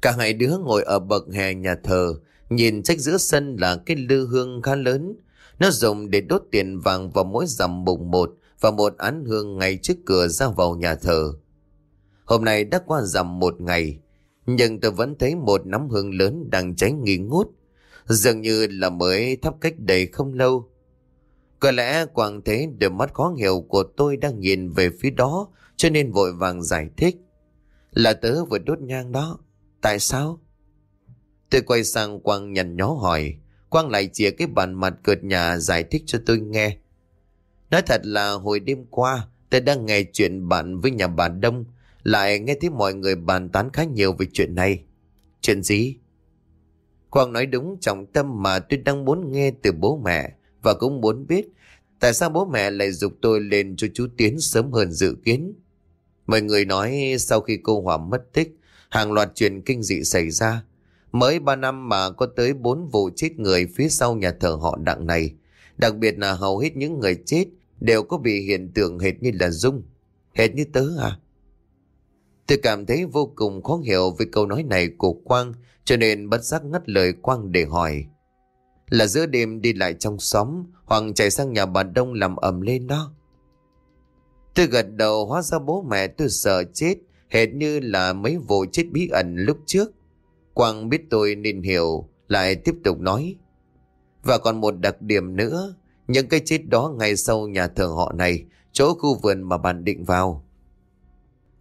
Speaker 1: Cả hai đứa ngồi ở bậc hè nhà thờ, nhìn trách giữa sân là cái lư hương khá lớn. Nó dùng để đốt tiền vàng vào mỗi rằm mùng một và một án hương ngay trước cửa ra vào nhà thờ. Hôm nay đã qua rằm một ngày, nhưng tôi vẫn thấy một nắm hương lớn đang cháy nghi ngút, dường như là mới thắp cách đây không lâu. Có lẽ quảng thế đôi mắt khó hiểu của tôi đang nhìn về phía đó, cho nên vội vàng giải thích. Là tớ vừa đốt nhang đó. Tại sao? Tôi quay sang Quang nhằn nhó hỏi. Quang lại chìa cái bàn mặt cợt nhà giải thích cho tôi nghe. Nói thật là hồi đêm qua, tôi đang nghe chuyện bạn với nhà bà Đông, lại nghe thấy mọi người bàn tán khá nhiều về chuyện này. Chuyện gì? Quang nói đúng trọng tâm mà tôi đang muốn nghe từ bố mẹ và cũng muốn biết tại sao bố mẹ lại dục tôi lên cho chú Tiến sớm hơn dự kiến. Mọi người nói sau khi cô Hòa mất tích, hàng loạt chuyện kinh dị xảy ra. Mới 3 năm mà có tới 4 vụ chết người phía sau nhà thờ họ đặng này. Đặc biệt là hầu hết những người chết đều có bị hiện tượng hệt như là Dung. Hệt như tớ à? Tôi cảm thấy vô cùng khó hiểu với câu nói này của Quang, cho nên bất giác ngắt lời Quang để hỏi. Là giữa đêm đi lại trong xóm hoặc chạy sang nhà bà Đông làm ầm lên đó. Tôi gật đầu hóa ra bố mẹ tôi sợ chết, hệt như là mấy vụ chết bí ẩn lúc trước. Quang biết tôi nên hiểu lại tiếp tục nói. Và còn một đặc điểm nữa, những cái chết đó ngay sau nhà thờ họ này, chỗ khu vườn mà bạn định vào.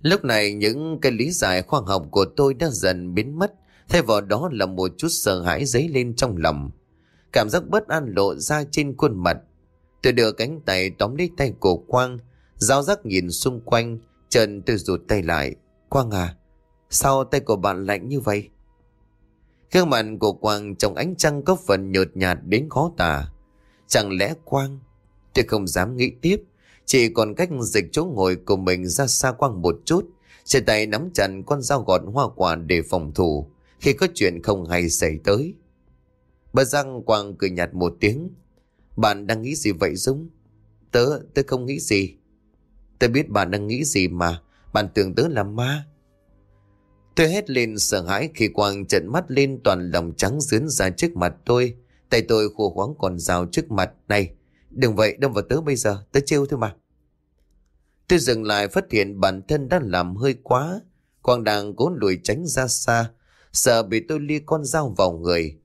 Speaker 1: Lúc này những cái lý giải khoa học của tôi đã dần biến mất, thay vào đó là một chút sợ hãi dấy lên trong lòng. Cảm giác bất an lộ ra trên khuôn mặt. Tôi đưa cánh tay tóm lấy tay của Quang, giáo giác nhìn xung quanh, trần tôi rụt tay lại. Quang à, Sao tay của bạn lạnh như vậy? Gương mặt của Quang trong ánh trăng có phần nhợt nhạt đến khó tả. Chẳng lẽ Quang? Tôi không dám nghĩ tiếp. Chỉ còn cách dịch chỗ ngồi của mình ra xa Quang một chút. Trên tay nắm chặt con dao gọt hoa quả để phòng thủ. Khi có chuyện không hay xảy tới. Bà răng Quang cười nhạt một tiếng. Bạn đang nghĩ gì vậy dũng? Tớ, tớ không nghĩ gì. Tớ biết bạn đang nghĩ gì mà. Bạn tưởng tớ là ma. Tôi hét lên sợ hãi khi Quang trận mắt lên toàn lòng trắng dướn ra trước mặt tôi. Tay tôi khô khoáng còn rào trước mặt. Này, đừng vậy đâm vào tớ bây giờ, tớ trêu thôi mà. Tôi dừng lại phát hiện bản thân đã làm hơi quá. Quang đang cố lùi tránh ra xa, sợ bị tôi lia con dao vào người.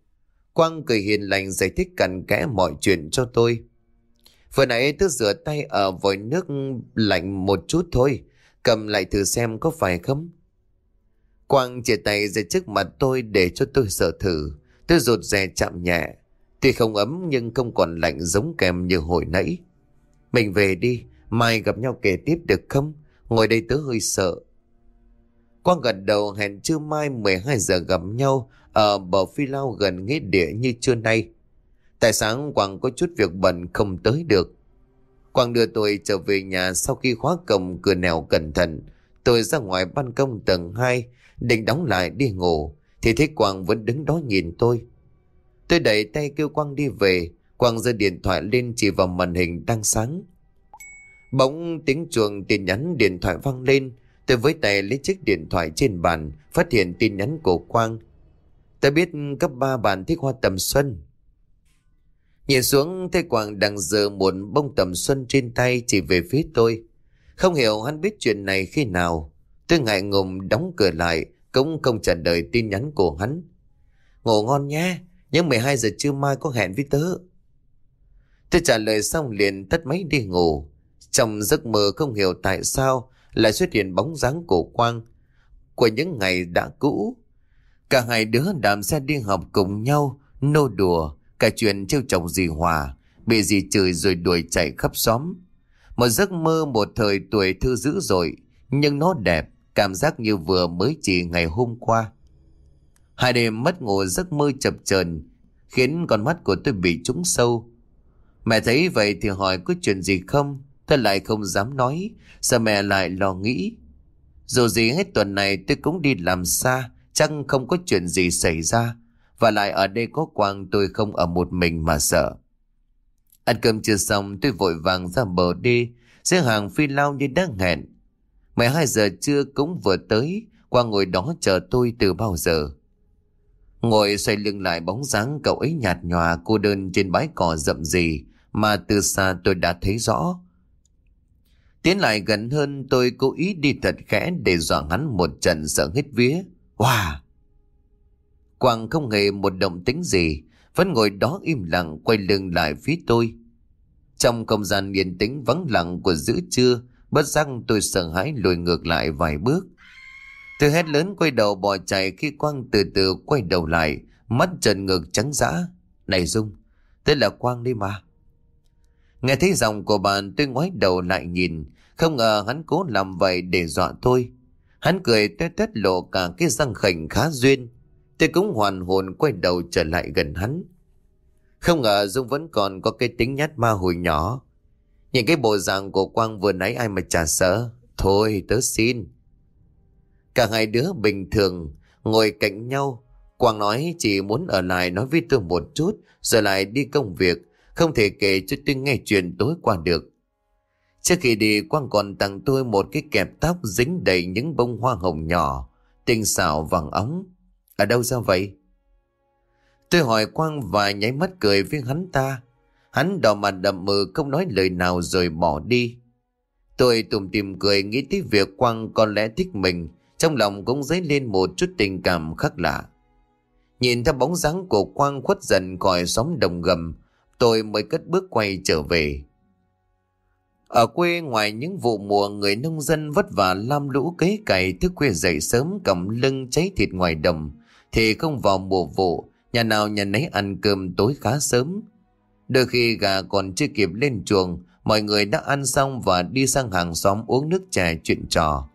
Speaker 1: Quang cười hiền lành giải thích cặn kẽ mọi chuyện cho tôi. Vừa nãy tôi rửa tay ở vòi nước lạnh một chút thôi, cầm lại thử xem có phải không. Quang chia tay ra trước mặt tôi để cho tôi sợ thử. Tôi rụt rè chạm nhẹ. Tuy không ấm nhưng không còn lạnh giống kèm như hồi nãy. Mình về đi, mai gặp nhau kể tiếp được không? Ngồi đây tớ hơi sợ. Quang gật đầu hẹn trưa mai 12 giờ gặp nhau ở bờ phi lao gần nghĩa địa như trưa nay. Tại sáng Quang có chút việc bận không tới được. Quang đưa tôi trở về nhà sau khi khóa cổng cửa nẻo cẩn thận. Tôi ra ngoài ban công tầng 2 định đóng lại đi ngủ thì thấy Quang vẫn đứng đó nhìn tôi. Tôi đẩy tay kêu Quang đi về, Quang giơ điện thoại lên chỉ vào màn hình đang sáng. Bỗng tiếng chuông tin nhắn điện thoại vang lên, tôi với tay lấy chiếc điện thoại trên bàn, phát hiện tin nhắn của Quang. Tôi biết cấp ba bạn thích hoa tầm xuân. Nhìn xuống thấy Quang đang giơ một bông tầm xuân trên tay chỉ về phía tôi. Không hiểu hắn biết chuyện này khi nào. Tôi ngại ngùng đóng cửa lại, cũng không trả lời tin nhắn của hắn. Ngủ ngon nhé, nhưng 12 giờ trưa mai có hẹn với tớ. Tôi trả lời xong liền tắt máy đi ngủ. Trong giấc mơ không hiểu tại sao lại xuất hiện bóng dáng của Quang của những ngày đã cũ. Cả hai đứa đàm xe đi học cùng nhau, nô đùa, cả chuyện trêu chồng dì Hòa, bị dì chửi rồi đuổi chạy khắp xóm. Một giấc mơ một thời tuổi thư dữ dội, nhưng nó đẹp, cảm giác như vừa mới chỉ ngày hôm qua. Hai đêm mất ngủ giấc mơ chập chờn khiến con mắt của tôi bị trúng sâu. Mẹ thấy vậy thì hỏi có chuyện gì không? Tôi lại không dám nói, sợ mẹ lại lo nghĩ. Dù gì hết tuần này tôi cũng đi làm xa, chắc không có chuyện gì xảy ra. Và lại ở đây có quang tôi không ở một mình mà sợ. Ăn cơm chưa xong tôi vội vàng ra bờ đi, xe hàng phi lao như đang hẹn. 12 giờ trưa cũng vừa tới, qua ngồi đó chờ tôi từ bao giờ. Ngồi xoay lưng lại bóng dáng cậu ấy nhạt nhòa cô đơn trên bãi cỏ rậm rì mà từ xa tôi đã thấy rõ. Tiến lại gần hơn tôi cố ý đi thật khẽ để dọa hắn một trận sợ hết vía. Wow! Quang không hề một động tính gì, vẫn ngồi đó im lặng quay lưng lại phía tôi. Trong không gian yên tĩnh vắng lặng của giữa trưa, bất giác tôi sợ hãi lùi ngược lại vài bước. Tôi hét lớn quay đầu bỏ chạy khi Quang từ từ quay đầu lại, mắt trần ngược trắng dã. Này Dung, tên là Quang đi mà. Nghe thấy giọng của bạn tôi ngoái đầu lại nhìn, không ngờ hắn cố làm vậy để dọa tôi. Hắn cười tét tét lộ cả cái răng khảnh khá duyên. Tôi cũng hoàn hồn quay đầu trở lại gần hắn. Không ngờ Dung vẫn còn có cái tính nhát ma hồi nhỏ. Nhìn cái bộ dạng của Quang vừa nãy ai mà chả sợ. Thôi tớ xin. Cả hai đứa bình thường ngồi cạnh nhau. Quang nói chỉ muốn ở lại nói với tôi một chút rồi lại đi công việc. Không thể kể cho tôi nghe chuyện tối qua được. Trước khi đi Quang còn tặng tôi một cái kẹp tóc dính đầy những bông hoa hồng nhỏ, tinh xảo vàng óng. Ở đâu ra vậy? Tôi hỏi Quang và nháy mắt cười với hắn ta. Hắn đỏ mặt đậm mờ không nói lời nào rồi bỏ đi. Tôi tùm tìm cười nghĩ tới việc Quang có lẽ thích mình, trong lòng cũng dấy lên một chút tình cảm khác lạ. Nhìn theo bóng dáng của Quang khuất dần khỏi xóm đồng gầm, tôi mới cất bước quay trở về. Ở quê ngoài những vụ mùa người nông dân vất vả lam lũ cấy cày thức khuya dậy sớm cầm lưng cháy thịt ngoài đồng, thì không vào mùa vụ, nhà nào nhà nấy ăn cơm tối khá sớm. Đôi khi gà còn chưa kịp lên chuồng, mọi người đã ăn xong và đi sang hàng xóm uống nước chè chuyện trò.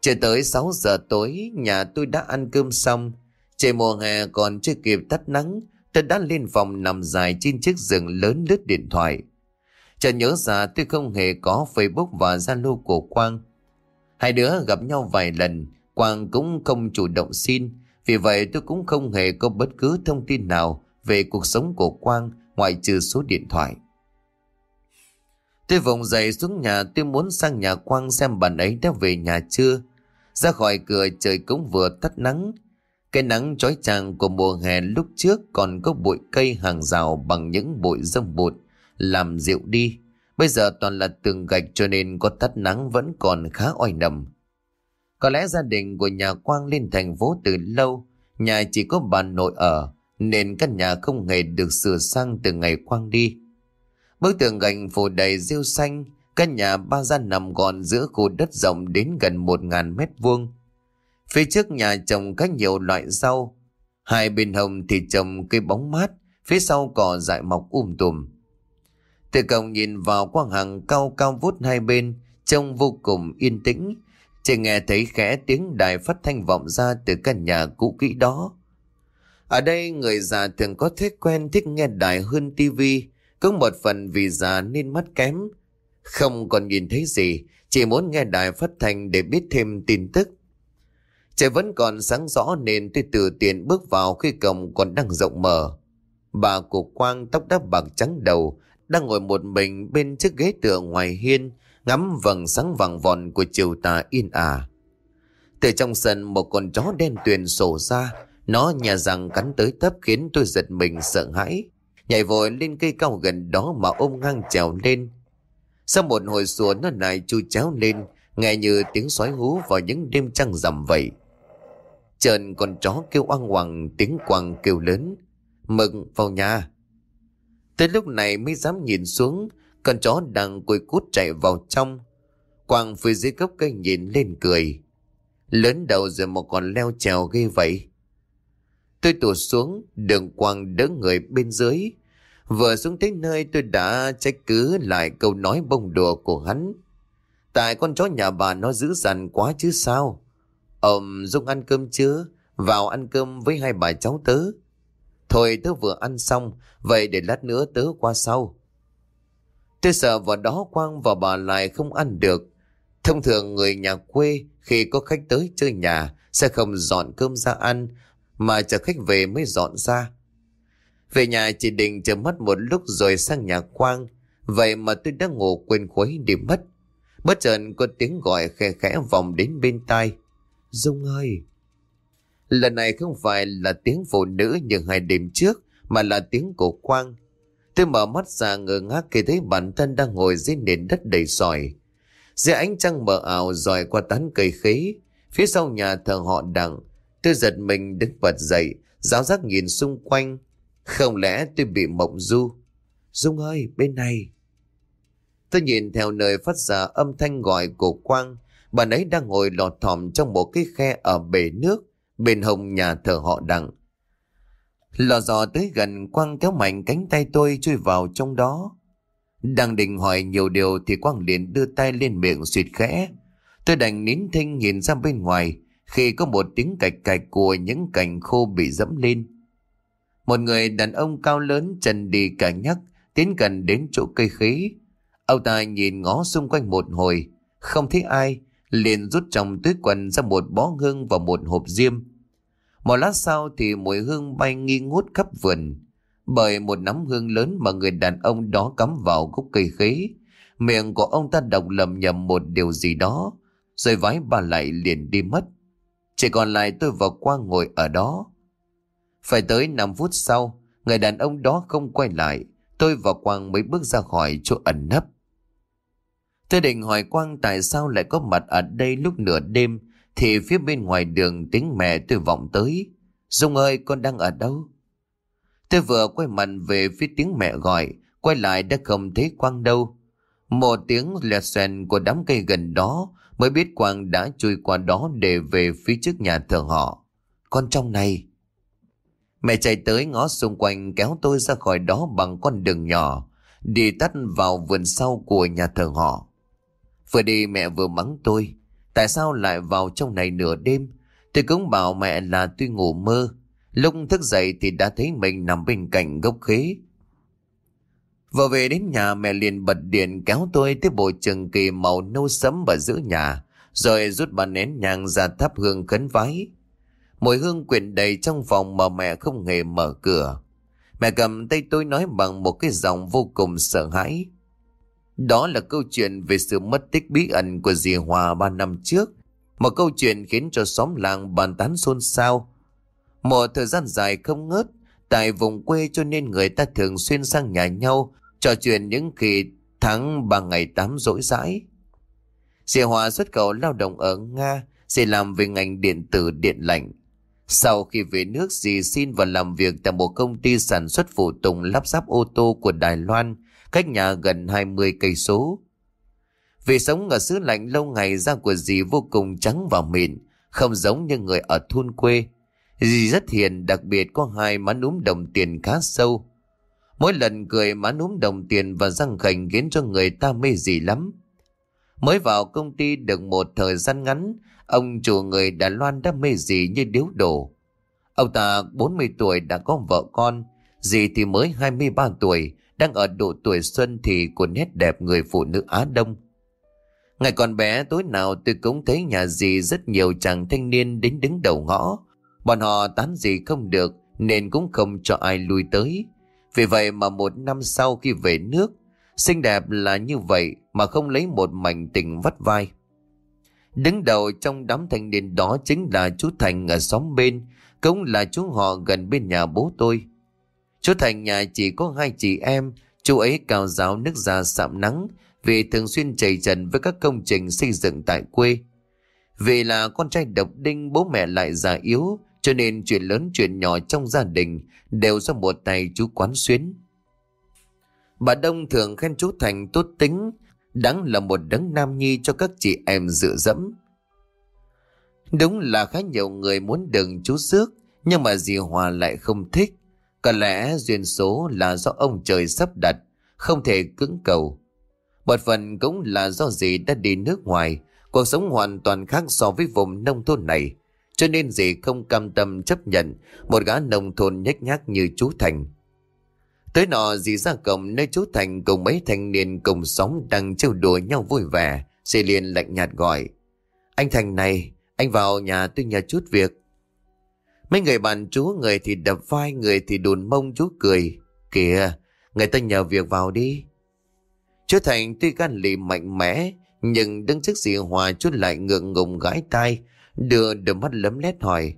Speaker 1: Chưa tới 6 giờ tối, nhà tôi đã ăn cơm xong. Trời mùa hè còn chưa kịp tắt nắng, tôi đã lên phòng nằm dài trên chiếc giường lớn lướt điện thoại. Chợt nhớ ra tôi không hề có Facebook và Zalo của Quang. Hai đứa gặp nhau vài lần, Quang cũng không chủ động xin, vì vậy tôi cũng không hề có bất cứ thông tin nào về cuộc sống của Quang ngoại trừ số điện thoại. Tôi vùng dậy xuống nhà tôi muốn sang nhà Quang xem bạn ấy đã về nhà chưa. Ra khỏi cửa trời cũng vừa tắt nắng. Cái nắng chói chang của mùa hè lúc trước còn có bụi cây hàng rào bằng những bụi dâm bụt làm dịu đi. Bây giờ toàn là tường gạch cho nên có tắt nắng vẫn còn khá oai nầm. Có lẽ gia đình của nhà Quang lên thành phố từ lâu, nhà chỉ có bà nội ở, nên căn nhà không hề được sửa sang từ ngày Quang đi. Bức tường gạch phủ đầy rêu xanh, căn nhà ba gian nằm gọn giữa khu đất rộng đến gần một ngàn mét vuông. Phía trước nhà trồng các nhiều loại rau, hai bên hồng thì trồng cây bóng mát, phía sau cỏ dại mọc um tùm. Từ cổng nhìn vào quang hàng cao cao vút hai bên, trông vô cùng yên tĩnh, chỉ nghe thấy khẽ tiếng đài phát thanh vọng ra từ căn nhà cũ kỹ đó. Ở đây người già thường có thói quen thích nghe đài hơn tivi, cũng một phần vì già nên mắt kém. Không còn nhìn thấy gì, chỉ muốn nghe đài phát thanh để biết thêm tin tức. Trời vẫn còn sáng rõ nên tôi từ tiền bước vào khi cổng còn đang rộng mở. Bà của Quang tóc đắp bạc trắng đầu, đang ngồi một mình bên chiếc ghế tựa ngoài hiên, ngắm vầng sáng vàng vòn của chiều tà in ả. Từ trong sân một con chó đen tuyền sổ ra, nó nhà rằng cắn tới tấp khiến tôi giật mình sợ hãi. Nhảy vội lên cây cao gần đó mà ôm ngang trèo lên. Sau một hồi sủa nó lại chu chéo lên, nghe như tiếng sói hú vào những đêm trăng rằm vậy. Trần con chó kêu oang hoàng tiếng quàng kêu lớn. Mừng vào nhà. Tới lúc này mới dám nhìn xuống, con chó đang cùi cút chạy vào trong. Quang phía dưới gốc cây nhìn lên cười. Lớn đầu rồi một con leo trèo ghê vậy. Tôi tụt xuống, đường quang đỡ người bên dưới. Vừa xuống tới nơi tôi đã trách cứ lại câu nói bông đùa của hắn. Tại con chó nhà bà nó dữ dằn quá chứ sao. Ông Dung ăn cơm chưa? Vào ăn cơm với hai bà cháu tớ. Thôi tớ vừa ăn xong, vậy để lát nữa tớ qua sau. Tôi sợ vào đó Quang và bà lại không ăn được. Thông thường người nhà quê khi có khách tới chơi nhà sẽ không dọn cơm ra ăn mà chờ khách về mới dọn ra. Về nhà chỉ định chờ mất một lúc rồi sang nhà Quang. Vậy mà tôi đã ngủ quên khuấy đi mất. Bất chợt có tiếng gọi khe khẽ vòng đến bên tai. Dung ơi! Lần này không phải là tiếng phụ nữ như hai đêm trước mà là tiếng của Quang. Tôi mở mắt ra ngơ ngác khi thấy bản thân đang ngồi dưới nền đất đầy sỏi. Dưới ánh trăng mờ ảo dòi qua tán cây khế, phía sau nhà thờ họ đặng, tôi giật mình đứng bật dậy, giáo giác nhìn xung quanh. Không lẽ tôi bị mộng du? Dung ơi, bên này. Tôi nhìn theo nơi phát ra âm thanh gọi của Quang, bạn ấy đang ngồi lọt thỏm trong một cái khe ở bể nước, bên hông nhà thờ họ đặng. Lò dò tới gần Quang kéo mạnh cánh tay tôi chui vào trong đó. Đang định hỏi nhiều điều thì Quang liền đưa tay lên miệng suyệt khẽ. Tôi đành nín thinh nhìn ra bên ngoài khi có một tiếng cạch cạch của những cành khô bị dẫm lên. Một người đàn ông cao lớn chân đi cả nhắc tiến gần đến chỗ cây khí. Ông ta nhìn ngó xung quanh một hồi, không thấy ai, liền rút trong túi quần ra một bó hương và một hộp diêm. Một lát sau thì mùi hương bay nghi ngút khắp vườn. Bởi một nắm hương lớn mà người đàn ông đó cắm vào gốc cây khế. Miệng của ông ta đọc lầm nhầm một điều gì đó. Rồi vái bà lại liền đi mất. Chỉ còn lại tôi và Quang ngồi ở đó. Phải tới 5 phút sau, người đàn ông đó không quay lại. Tôi và Quang mới bước ra khỏi chỗ ẩn nấp. Tôi định hỏi Quang tại sao lại có mặt ở đây lúc nửa đêm thì phía bên ngoài đường tiếng mẹ tôi vọng tới. Dung ơi con đang ở đâu? Tôi vừa quay mặt về phía tiếng mẹ gọi, quay lại đã không thấy Quang đâu. Một tiếng lẹt xoèn của đám cây gần đó mới biết Quang đã chui qua đó để về phía trước nhà thờ họ. Con trong này. Mẹ chạy tới ngó xung quanh kéo tôi ra khỏi đó bằng con đường nhỏ, đi tắt vào vườn sau của nhà thờ họ. Vừa đi mẹ vừa mắng tôi. Tại sao lại vào trong này nửa đêm? Tôi cũng bảo mẹ là tôi ngủ mơ. Lúc thức dậy thì đã thấy mình nằm bên cạnh gốc khế. Vừa về đến nhà mẹ liền bật điện kéo tôi tới bộ trường kỳ màu nâu sẫm và giữ nhà, rồi rút bàn nén nhang ra thắp hương khấn vái. Mùi hương quyện đầy trong phòng mà mẹ không hề mở cửa. Mẹ cầm tay tôi nói bằng một cái giọng vô cùng sợ hãi. Đó là câu chuyện về sự mất tích bí ẩn của dì Hòa ba năm trước. Một câu chuyện khiến cho xóm làng bàn tán xôn xao. Một thời gian dài không ngớt, tại vùng quê cho nên người ta thường xuyên sang nhà nhau, trò chuyện những kỳ tháng ba ngày tám rỗi rãi. Dì Hòa xuất khẩu lao động ở Nga, dì làm về ngành điện tử điện lạnh. Sau khi về nước, dì xin và làm việc tại một công ty sản xuất phụ tùng lắp ráp ô tô của Đài Loan, cách nhà gần 20 cây số. Vì sống ở xứ lạnh lâu ngày da của dì vô cùng trắng và mịn, không giống như người ở thôn quê. Dì rất hiền, đặc biệt có hai má núm đồng tiền khá sâu. Mỗi lần cười má núm đồng tiền và răng khảnh khiến cho người ta mê dì lắm. Mới vào công ty được một thời gian ngắn, ông chủ người Đài Loan đã mê dì như điếu đổ. Ông ta 40 tuổi đã có vợ con, dì thì mới 23 tuổi, đang ở độ tuổi xuân thì của nét đẹp người phụ nữ Á Đông. Ngày còn bé tối nào tôi cũng thấy nhà dì rất nhiều chàng thanh niên đến đứng đầu ngõ. Bọn họ tán gì không được nên cũng không cho ai lui tới. Vì vậy mà một năm sau khi về nước, xinh đẹp là như vậy mà không lấy một mảnh tình vắt vai. Đứng đầu trong đám thanh niên đó chính là chú Thành ở xóm bên, cũng là chú họ gần bên nhà bố tôi. Chú Thành nhà chỉ có hai chị em, chú ấy cao giáo nước da sạm nắng vì thường xuyên chảy trần với các công trình xây dựng tại quê. Vì là con trai độc đinh bố mẹ lại già yếu cho nên chuyện lớn chuyện nhỏ trong gia đình đều do một tay chú quán xuyến. Bà Đông thường khen chú Thành tốt tính, đáng là một đấng nam nhi cho các chị em dựa dẫm. Đúng là khá nhiều người muốn đừng chú rước, nhưng mà dì Hòa lại không thích. Có lẽ duyên số là do ông trời sắp đặt, không thể cứng cầu. Một phần cũng là do dì đã đi nước ngoài, cuộc sống hoàn toàn khác so với vùng nông thôn này. Cho nên dì không cam tâm chấp nhận một gã nông thôn nhếch nhác như chú Thành. Tới nọ dì ra cổng nơi chú Thành cùng mấy thanh niên cùng sống đang trêu đùa nhau vui vẻ. Dì liền lạnh nhạt gọi. Anh Thành này, anh vào nhà tôi nhờ chút việc. Mấy người bạn chú người thì đập vai, người thì đùn mông chú cười. Kìa, người ta nhờ việc vào đi. Chú Thành tuy gan lì mạnh mẽ, nhưng đứng trước dì Hòa chút lại ngượng ngùng gãi tai, đưa đôi mắt lấm lét hỏi.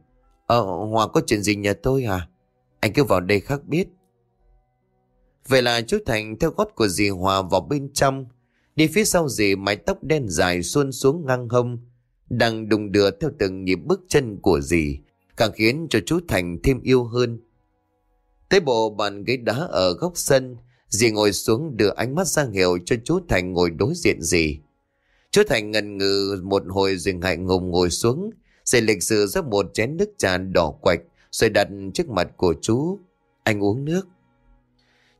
Speaker 1: Ờ, Hòa có chuyện gì nhà tôi à? Anh cứ vào đây khác biết. Vậy là chú Thành theo gót của dì Hòa vào bên trong, đi phía sau dì mái tóc đen dài xuôn xuống ngang hông, đang đùng đưa theo từng nhịp bước chân của dì, càng khiến cho chú Thành thêm yêu hơn. Tới bộ bàn ghế đá ở góc sân, dì ngồi xuống đưa ánh mắt ra hiệu cho chú Thành ngồi đối diện dì. Chú Thành ngần ngừ một hồi rồi ngại ngùng ngồi xuống, rồi lịch sử rót một chén nước trà đỏ quạch rồi đặt trước mặt của chú. Anh uống nước.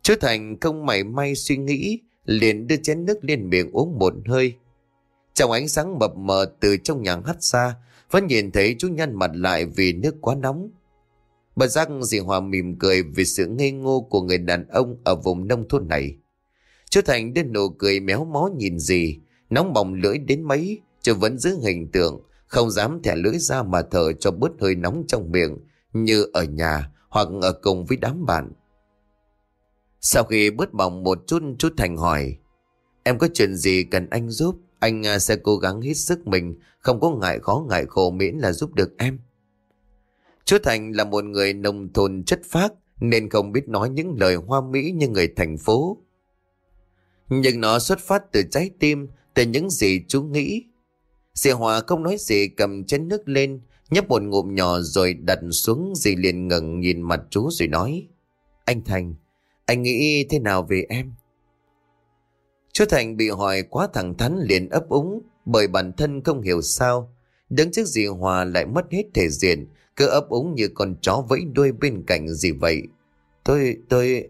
Speaker 1: Chú Thành không mảy may suy nghĩ, liền đưa chén nước lên miệng uống một hơi. Trong ánh sáng mập mờ từ trong nhà hắt ra, vẫn nhìn thấy chú nhăn mặt lại vì nước quá nóng. Bà giác dì Hòa mỉm cười vì sự ngây ngô của người đàn ông ở vùng nông thôn này. Chú Thành đưa nụ cười méo mó nhìn dì, nóng bỏng lưỡi đến mấy, chứ vẫn giữ hình tượng, không dám thẻ lưỡi ra mà thở cho bớt hơi nóng trong miệng, như ở nhà hoặc ở cùng với đám bạn. Sau khi bớt bỏng một chút, chú Thành hỏi, em có chuyện gì cần anh giúp? Anh à, sẽ cố gắng hết sức mình, không có ngại khó ngại khổ miễn là giúp được em. Chú Thành là một người nông thôn chất phác nên không biết nói những lời hoa mỹ như người thành phố. Nhưng nó xuất phát từ trái tim, từ những gì chú nghĩ. Dì Hòa không nói gì cầm chén nước lên, nhấp một ngụm nhỏ rồi đặt xuống dì liền ngẩng nhìn mặt chú rồi nói. Anh Thành, anh nghĩ thế nào về em? Chú Thành bị hỏi quá thẳng thắn liền ấp úng bởi bản thân không hiểu sao. Đứng trước dì Hòa lại mất hết thể diện, cứ ấp úng như con chó vẫy đuôi bên cạnh gì vậy. Tôi, tôi...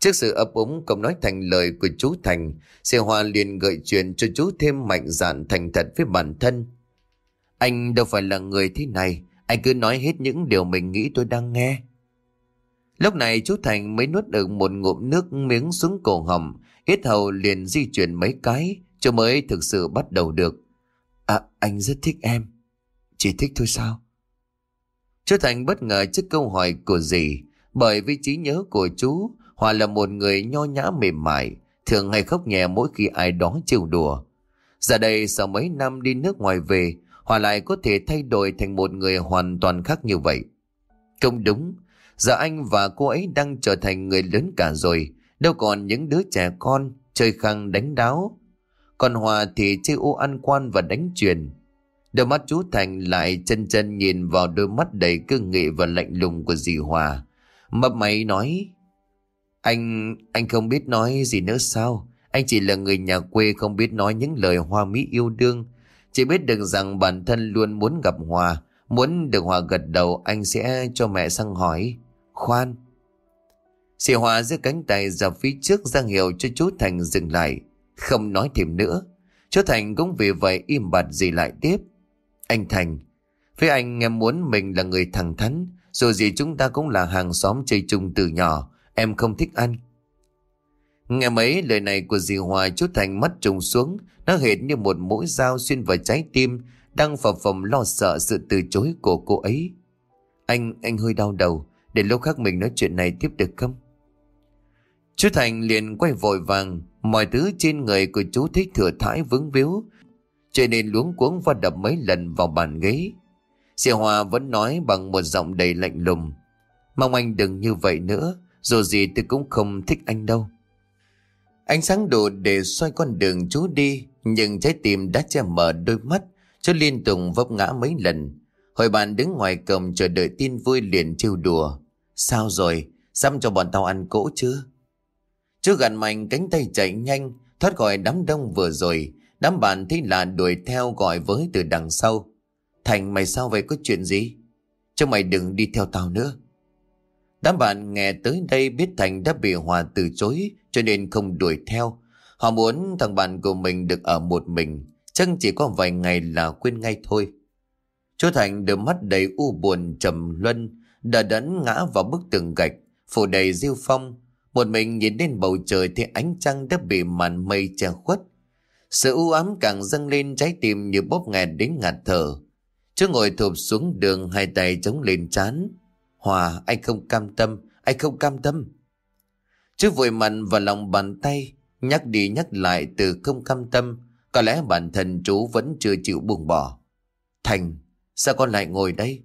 Speaker 1: Trước sự ấp úng không nói thành lời của chú Thành, xe hoa liền gợi chuyện cho chú thêm mạnh dạn thành thật với bản thân. Anh đâu phải là người thế này, anh cứ nói hết những điều mình nghĩ tôi đang nghe. Lúc này chú Thành mới nuốt được một ngụm nước miếng xuống cổ họng, ít hầu liền di chuyển mấy cái, cho mới thực sự bắt đầu được. À, anh rất thích em. Chỉ thích thôi sao? Chú Thành bất ngờ trước câu hỏi của dì, bởi vì trí nhớ của chú, Hòa là một người nho nhã mềm mại, thường hay khóc nhẹ mỗi khi ai đó trêu đùa. Giờ đây sau mấy năm đi nước ngoài về, Hòa lại có thể thay đổi thành một người hoàn toàn khác như vậy. Không đúng, giờ anh và cô ấy đang trở thành người lớn cả rồi, đâu còn những đứa trẻ con chơi khăng đánh đáo. Còn Hòa thì chơi ô ăn quan và đánh truyền. Đôi mắt chú Thành lại chân chân nhìn vào đôi mắt đầy cương nghị và lạnh lùng của dì Hòa. Mập máy nói, anh, anh không biết nói gì nữa sao? Anh chỉ là người nhà quê không biết nói những lời hoa mỹ yêu đương. Chỉ biết được rằng bản thân luôn muốn gặp Hòa. Muốn được Hòa gật đầu anh sẽ cho mẹ sang hỏi. Khoan. Sĩ Hòa giơ cánh tay ra phía trước ra hiệu cho chú Thành dừng lại. Không nói thêm nữa. Chú Thành cũng vì vậy im bặt gì lại tiếp. Anh Thành, với anh em muốn mình là người thẳng thắn. Dù gì chúng ta cũng là hàng xóm chơi chung từ nhỏ. Em không thích anh. Nghe mấy lời này của dì Hòa chú Thành mắt trùng xuống, nó hệt như một mũi dao xuyên vào trái tim, đang phập phồng lo sợ sự từ chối của cô ấy. Anh, anh hơi đau đầu, để lúc khác mình nói chuyện này tiếp được không? Chú Thành liền quay vội vàng, mọi thứ trên người của chú thích thừa thãi vướng víu, cho nên luống cuống và đập mấy lần vào bàn ghế. Dì Hòa vẫn nói bằng một giọng đầy lạnh lùng. Mong anh đừng như vậy nữa, dù gì tôi cũng không thích anh đâu. Ánh sáng đủ để xoay con đường chú đi, nhưng trái tim đã che mở đôi mắt, chú liên tục vấp ngã mấy lần. Hồi bạn đứng ngoài cầm chờ đợi tin vui liền trêu đùa. Sao rồi? Xăm cho bọn tao ăn cỗ chưa? Chú gặn mạnh cánh tay chạy nhanh, thoát khỏi đám đông vừa rồi. Đám bạn thấy là đuổi theo gọi với từ đằng sau. Thành mày sao vậy có chuyện gì? Cho mày đừng đi theo tao nữa. Đám bạn nghe tới đây biết Thành đã bị Hòa từ chối cho nên không đuổi theo. Họ muốn thằng bạn của mình được ở một mình, chắc chỉ có vài ngày là quên ngay thôi. Chú Thành đôi mắt đầy u buồn trầm luân, đã đẫn ngã vào bức tường gạch, phủ đầy diêu phong. Một mình nhìn lên bầu trời thì ánh trăng đã bị màn mây che khuất. Sự u ám càng dâng lên trái tim như bóp nghẹt đến ngạt thở. Chú ngồi thụp xuống đường hai tay chống lên chán. Hòa, anh không cam tâm, anh không cam tâm. Chứ vội mặn vào lòng bàn tay, nhắc đi nhắc lại từ không cam tâm, có lẽ bản thân chú vẫn chưa chịu buông bỏ. Thành, sao con lại ngồi đây?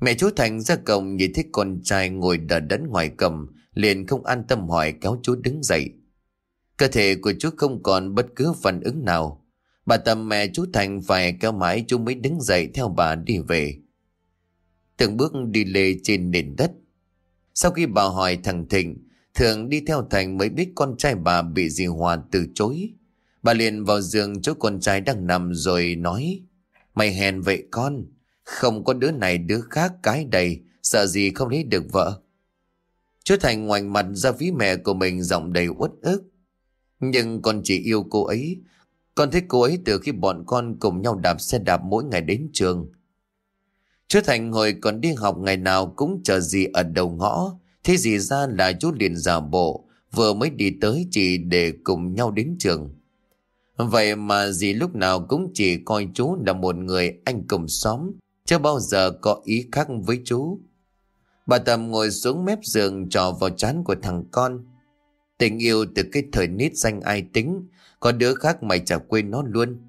Speaker 1: Mẹ chú Thành ra cổng nhìn thấy con trai ngồi đờ đẫn ngoài cầm, liền không an tâm hỏi kéo chú đứng dậy. Cơ thể của chú không còn bất cứ phản ứng nào. Bà tầm mẹ chú Thành phải kéo mãi chú mới đứng dậy theo bà đi về từng bước đi lê trên nền đất. Sau khi bà hỏi thằng Thịnh, thường đi theo Thành mới biết con trai bà bị dì Hòa từ chối. Bà liền vào giường chỗ con trai đang nằm rồi nói, Mày hèn vậy con, không có đứa này đứa khác cái đầy, sợ gì không lấy được vợ. Chú Thành ngoảnh mặt ra phía mẹ của mình giọng đầy uất ức. Nhưng con chỉ yêu cô ấy, con thích cô ấy từ khi bọn con cùng nhau đạp xe đạp mỗi ngày đến trường. Chú Thành hồi còn đi học ngày nào cũng chờ gì ở đầu ngõ. Thế gì ra là chú liền giả bộ, vừa mới đi tới chị để cùng nhau đến trường. Vậy mà dì lúc nào cũng chỉ coi chú là một người anh cùng xóm, chưa bao giờ có ý khác với chú. Bà Tâm ngồi xuống mép giường trò vào chán của thằng con. Tình yêu từ cái thời nít danh ai tính, có đứa khác mày chả quên nó luôn.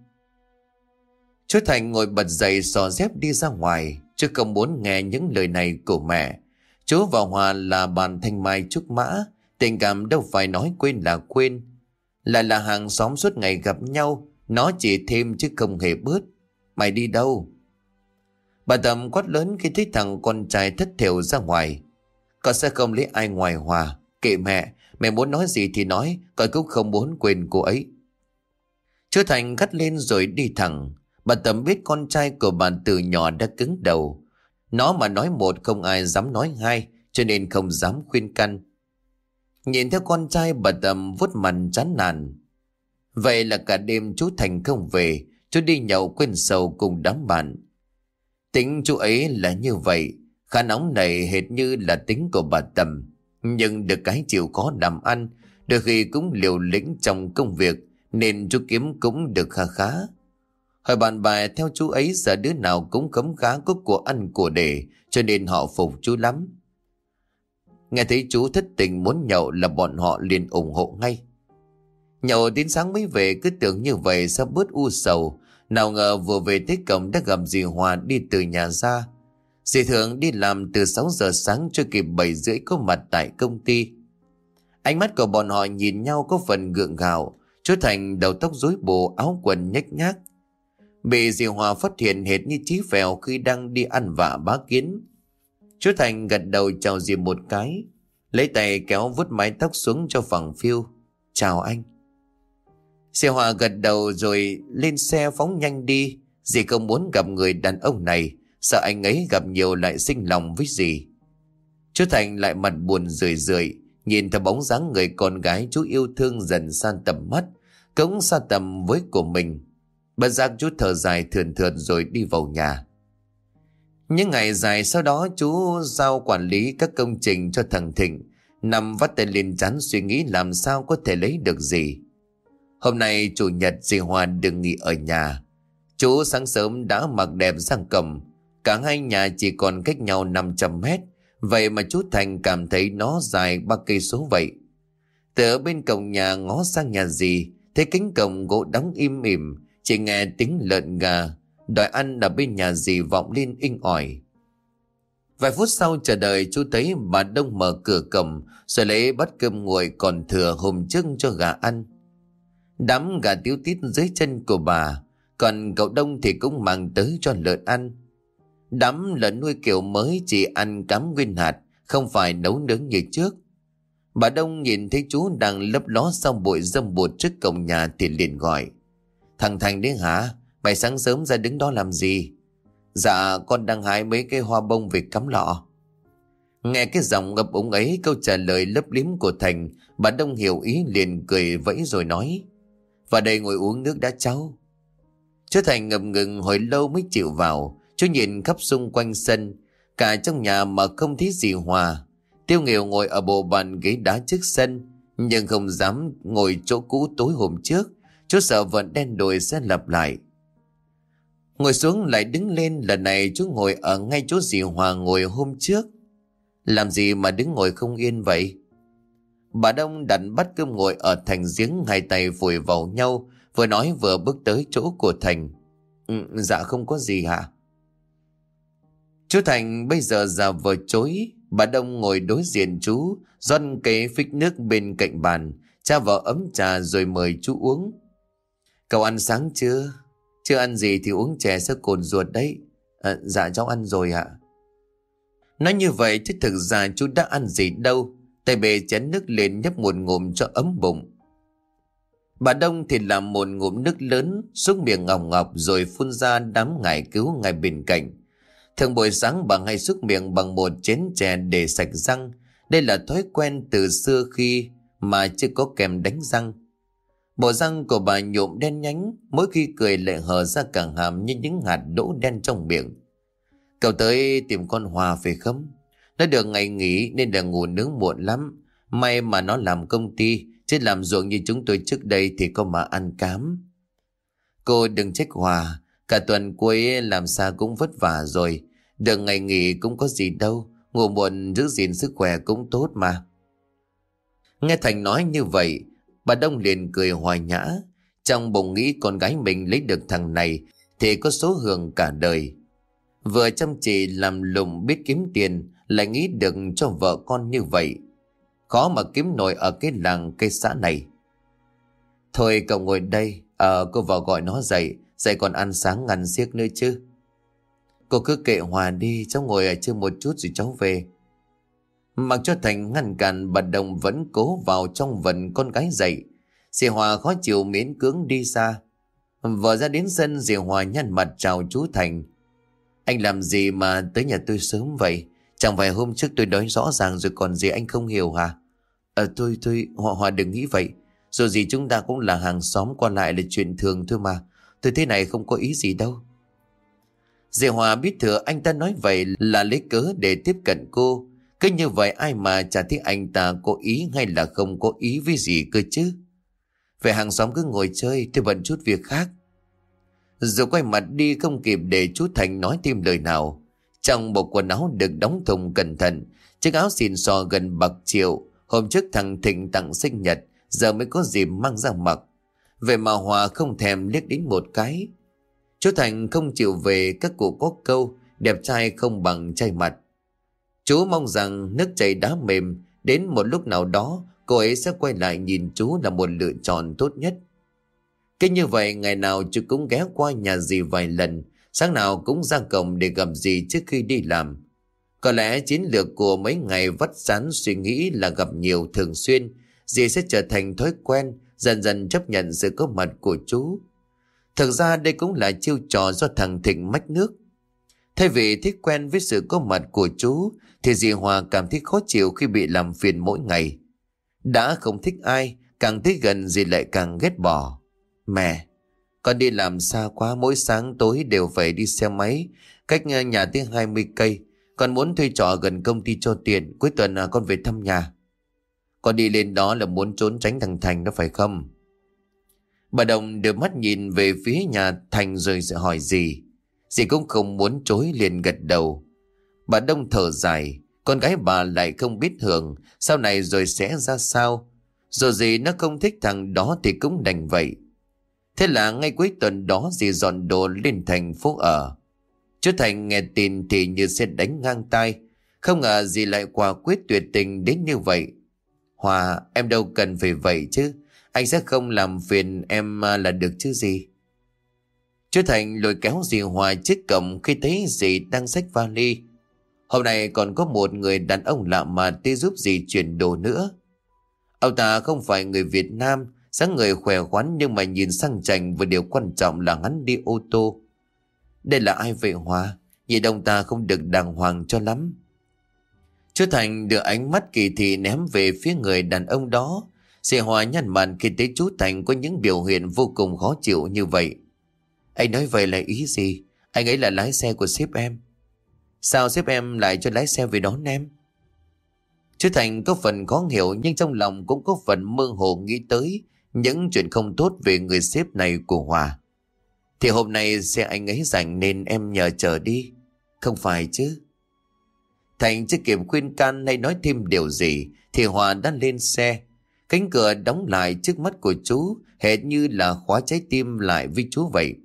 Speaker 1: Chú Thành ngồi bật dậy xò dép đi ra ngoài chứ không muốn nghe những lời này của mẹ. Chú và Hòa là bạn thanh mai trúc mã, tình cảm đâu phải nói quên là quên. Lại là hàng xóm suốt ngày gặp nhau, nó chỉ thêm chứ không hề bớt. Mày đi đâu? Bà Tâm quát lớn khi thấy thằng con trai thất thiểu ra ngoài. Con sẽ không lấy ai ngoài Hòa. Kệ mẹ, mẹ muốn nói gì thì nói, con cũng không muốn quên cô ấy. Chú Thành gắt lên rồi đi thẳng. Bà Tâm biết con trai của bà từ nhỏ đã cứng đầu. Nó mà nói một không ai dám nói hai, cho nên không dám khuyên căn. Nhìn theo con trai bà Tầm vuốt mặt chán nản. Vậy là cả đêm chú Thành không về, chú đi nhậu quên sầu cùng đám bạn. Tính chú ấy là như vậy, khá nóng này hệt như là tính của bà Tầm. Nhưng được cái chịu có đàm ăn, đôi khi cũng liều lĩnh trong công việc, nên chú kiếm cũng được kha khá. Hỏi bạn bè theo chú ấy giờ đứa nào cũng cấm khá có của ăn của để, cho nên họ phục chú lắm. Nghe thấy chú thất tình muốn nhậu là bọn họ liền ủng hộ ngay. Nhậu đến sáng mới về cứ tưởng như vậy sắp bớt u sầu. Nào ngờ vừa về tới cổng đã gặp dì Hòa đi từ nhà ra. Dì Thượng đi làm từ 6 giờ sáng cho kịp 7 rưỡi có mặt tại công ty. Ánh mắt của bọn họ nhìn nhau có phần gượng gạo. Chú Thành đầu tóc rối bù áo quần nhếch nhác. Bị dì Hòa phát hiện hệt như trí phèo khi đang đi ăn vạ bá kiến. Chú Thành gật đầu chào dì một cái. Lấy tay kéo vút mái tóc xuống cho phẳng phiêu. Chào anh. Xe Hòa gật đầu rồi lên xe phóng nhanh đi. Dì không muốn gặp người đàn ông này. Sợ anh ấy gặp nhiều lại sinh lòng với dì. Chú Thành lại mặt buồn rười rượi. Nhìn theo bóng dáng người con gái chú yêu thương dần san tầm mắt. Cống xa tầm với của mình. Bất giác chú thở dài thườn thượt rồi đi vào nhà. Những ngày dài sau đó chú giao quản lý các công trình cho thằng Thịnh. Nằm vắt tay lên chán suy nghĩ làm sao có thể lấy được gì. Hôm nay chủ nhật dì Hoa đừng nghỉ ở nhà. Chú sáng sớm đã mặc đẹp sang cầm. Cả hai nhà chỉ còn cách nhau 500 mét. Vậy mà chú Thành cảm thấy nó dài ba cây số vậy. Từ bên cổng nhà ngó sang nhà dì, thấy cánh cổng gỗ đóng im ỉm, chỉ nghe tiếng lợn gà, đòi ăn ở bên nhà dì vọng lên inh ỏi. Vài phút sau chờ đợi chú thấy bà Đông mở cửa cầm, rồi lấy bát cơm nguội còn thừa hôm trước cho gà ăn. Đám gà tiếu tít dưới chân của bà, còn cậu Đông thì cũng mang tới cho lợn ăn. Đám lợn nuôi kiểu mới chỉ ăn cám nguyên hạt, không phải nấu nướng như trước. Bà Đông nhìn thấy chú đang lấp ló sau bụi dâm bụt trước cổng nhà thì liền gọi. Thằng Thành đấy hả? Mày sáng sớm ra đứng đó làm gì? Dạ con đang hái mấy cây hoa bông về cắm lọ. Nghe cái giọng ngập úng ấy câu trả lời lấp liếm của Thành, bà Đông hiểu ý liền cười vẫy rồi nói. và đây ngồi uống nước đã cháu. Chú Thành ngập ngừng hồi lâu mới chịu vào, chú nhìn khắp xung quanh sân, cả trong nhà mà không thấy gì hòa. Tiêu Nghiều ngồi ở bộ bàn ghế đá trước sân, nhưng không dám ngồi chỗ cũ tối hôm trước, chú sợ vận đen đồi sẽ lặp lại. Ngồi xuống lại đứng lên lần này chú ngồi ở ngay chỗ dì Hòa ngồi hôm trước. Làm gì mà đứng ngồi không yên vậy? Bà Đông đặt bắt cơm ngồi ở thành giếng hai tay vùi vào nhau vừa nói vừa bước tới chỗ của Thành. Ừ, dạ không có gì hả? Chú Thành bây giờ già vờ chối Bà Đông ngồi đối diện chú rót cái phích nước bên cạnh bàn Cha vợ ấm trà rồi mời chú uống Cậu ăn sáng chưa? Chưa ăn gì thì uống chè sẽ cồn ruột đấy. À, dạ cháu ăn rồi ạ. Nói như vậy chứ thực ra chú đã ăn gì đâu. Tay bề chén nước lên nhấp một ngụm cho ấm bụng. Bà Đông thì làm một ngụm nước lớn, xúc miệng ngọc ngọc rồi phun ra đám ngải cứu ngay bên cạnh. Thường buổi sáng bà hay xúc miệng bằng một chén chè để sạch răng. Đây là thói quen từ xưa khi mà chưa có kèm đánh răng. Bộ răng của bà nhộm đen nhánh, mỗi khi cười lại hở ra càng hàm như những hạt đỗ đen trong miệng. Cậu tới tìm con Hòa phải không? Nó được ngày nghỉ nên là ngủ nướng muộn lắm. May mà nó làm công ty, chứ làm ruộng như chúng tôi trước đây thì có mà ăn cám. Cô đừng trách Hòa, cả tuần cuối làm sao cũng vất vả rồi. Được ngày nghỉ cũng có gì đâu, ngủ muộn giữ gìn sức khỏe cũng tốt mà. Nghe Thành nói như vậy, Bà Đông liền cười hoài nhã. Trong bụng nghĩ con gái mình lấy được thằng này thì có số hưởng cả đời. Vừa chăm chỉ làm lùng biết kiếm tiền lại nghĩ được cho vợ con như vậy. Khó mà kiếm nổi ở cái làng cây xã này. Thôi cậu ngồi đây, ờ cô vào gọi nó dậy, dậy còn ăn sáng ngăn xiếc nữa chứ. Cô cứ kệ Hòa đi, cháu ngồi ở chơi một chút rồi cháu về. Mặc cho Thành ngăn cản, bà Đồng vẫn cố vào trong vần con gái dậy. Dì Hòa khó chịu miễn cưỡng đi xa. Vợ ra đến sân, dì Hòa nhăn mặt chào chú Thành. Anh làm gì mà tới nhà tôi sớm vậy? Chẳng phải hôm trước tôi nói rõ ràng rồi còn gì anh không hiểu hả? Ờ thôi thôi, Hòa Hòa đừng nghĩ vậy Dù gì chúng ta cũng là hàng xóm, qua lại là chuyện thường thôi mà Tôi thế này không có ý gì đâu Dì Hòa biết thừa anh ta nói vậy là lấy cớ để tiếp cận cô cứ như vậy ai mà chả thấy anh ta cố ý hay là không cố ý với gì cơ chứ? Về hàng xóm cứ ngồi chơi, thì bận chút việc khác. Rồi quay mặt đi không kịp để chú Thành nói thêm lời nào. Trong bộ quần áo được đóng thùng cẩn thận, Chiếc áo xìn xò gần bạc triệu. Hôm trước thằng Thịnh tặng sinh nhật, Giờ mới có dịp mang ra mặc. Về mà Hòa không thèm liếc đến một cái. Chú Thành không chịu về, các cụ có câu, Đẹp trai không bằng trai mặt. Chú mong rằng nước chảy đá mềm Đến một lúc nào đó Cô ấy sẽ quay lại nhìn chú là một lựa chọn tốt nhất Cứ như vậy ngày nào chú cũng ghé qua nhà dì vài lần Sáng nào cũng ra cổng để gặp dì trước khi đi làm có lẽ chiến lược của mấy ngày vắt sán suy nghĩ là gặp nhiều thường xuyên, dì sẽ trở thành thói quen, dần dần chấp nhận sự có mặt của chú. Thực ra đây cũng là chiêu trò do thằng Thịnh mách nước. Thay vì thích quen với sự có mặt của chú, thì dì Hòa cảm thấy khó chịu khi bị làm phiền mỗi ngày. Đã không thích ai, càng tới gần dì lại càng ghét bỏ. Mẹ, con đi làm xa quá mỗi sáng tối đều phải đi xe máy, cách nhà tới 20 cây. Con muốn thuê trọ gần công ty cho tiền Cuối tuần à, con về thăm nhà Con đi lên đó là muốn trốn tránh thằng Thành đó phải không Bà Đồng đưa mắt nhìn về phía nhà Thành rồi sẽ hỏi gì Dì cũng không muốn chối liền gật đầu Bà Đông thở dài Con gái bà lại không biết hưởng Sau này rồi sẽ ra sao Dù gì nó không thích thằng đó thì cũng đành vậy Thế là ngay cuối tuần đó dì dọn đồ lên thành phố ở Chú Thành nghe tin thì như sẽ đánh ngang tay. Không ngờ dì lại quả quyết tuyệt tình đến như vậy. Hòa, em đâu cần phải vậy chứ. Anh sẽ không làm phiền em à, là được chứ gì. Chú Thành lôi kéo dì Hòa chiếc cổng khi thấy dì đang xách vali. Hôm nay còn có một người đàn ông lạ mà tới giúp dì chuyển đồ nữa. Ông ta không phải người Việt Nam, sáng người khỏe khoắn nhưng mà nhìn sang chảnh và điều quan trọng là hắn đi ô tô. Đây là ai vậy Hòa? Nhìn ông ta không được đàng hoàng cho lắm. Chú Thành đưa ánh mắt kỳ thị ném về phía người đàn ông đó. Dì Hòa nhăn mặt khi thấy chú Thành có những biểu hiện vô cùng khó chịu như vậy. Anh nói vậy là ý gì? Anh ấy là lái xe của sếp em. Sao sếp em lại cho lái xe về đón em? Chú Thành có phần khó hiểu, nhưng trong lòng cũng có phần mơ hồ nghĩ tới những chuyện không tốt về người sếp này của Hòa. Thì hôm nay xe anh ấy rảnh nên em nhờ chờ đi. Không phải chứ. Thành chưa kịp khuyên can hay nói thêm điều gì, thì Hòa đã lên xe. Cánh cửa đóng lại trước mắt của chú, hệt như là khóa trái tim lại với chú vậy.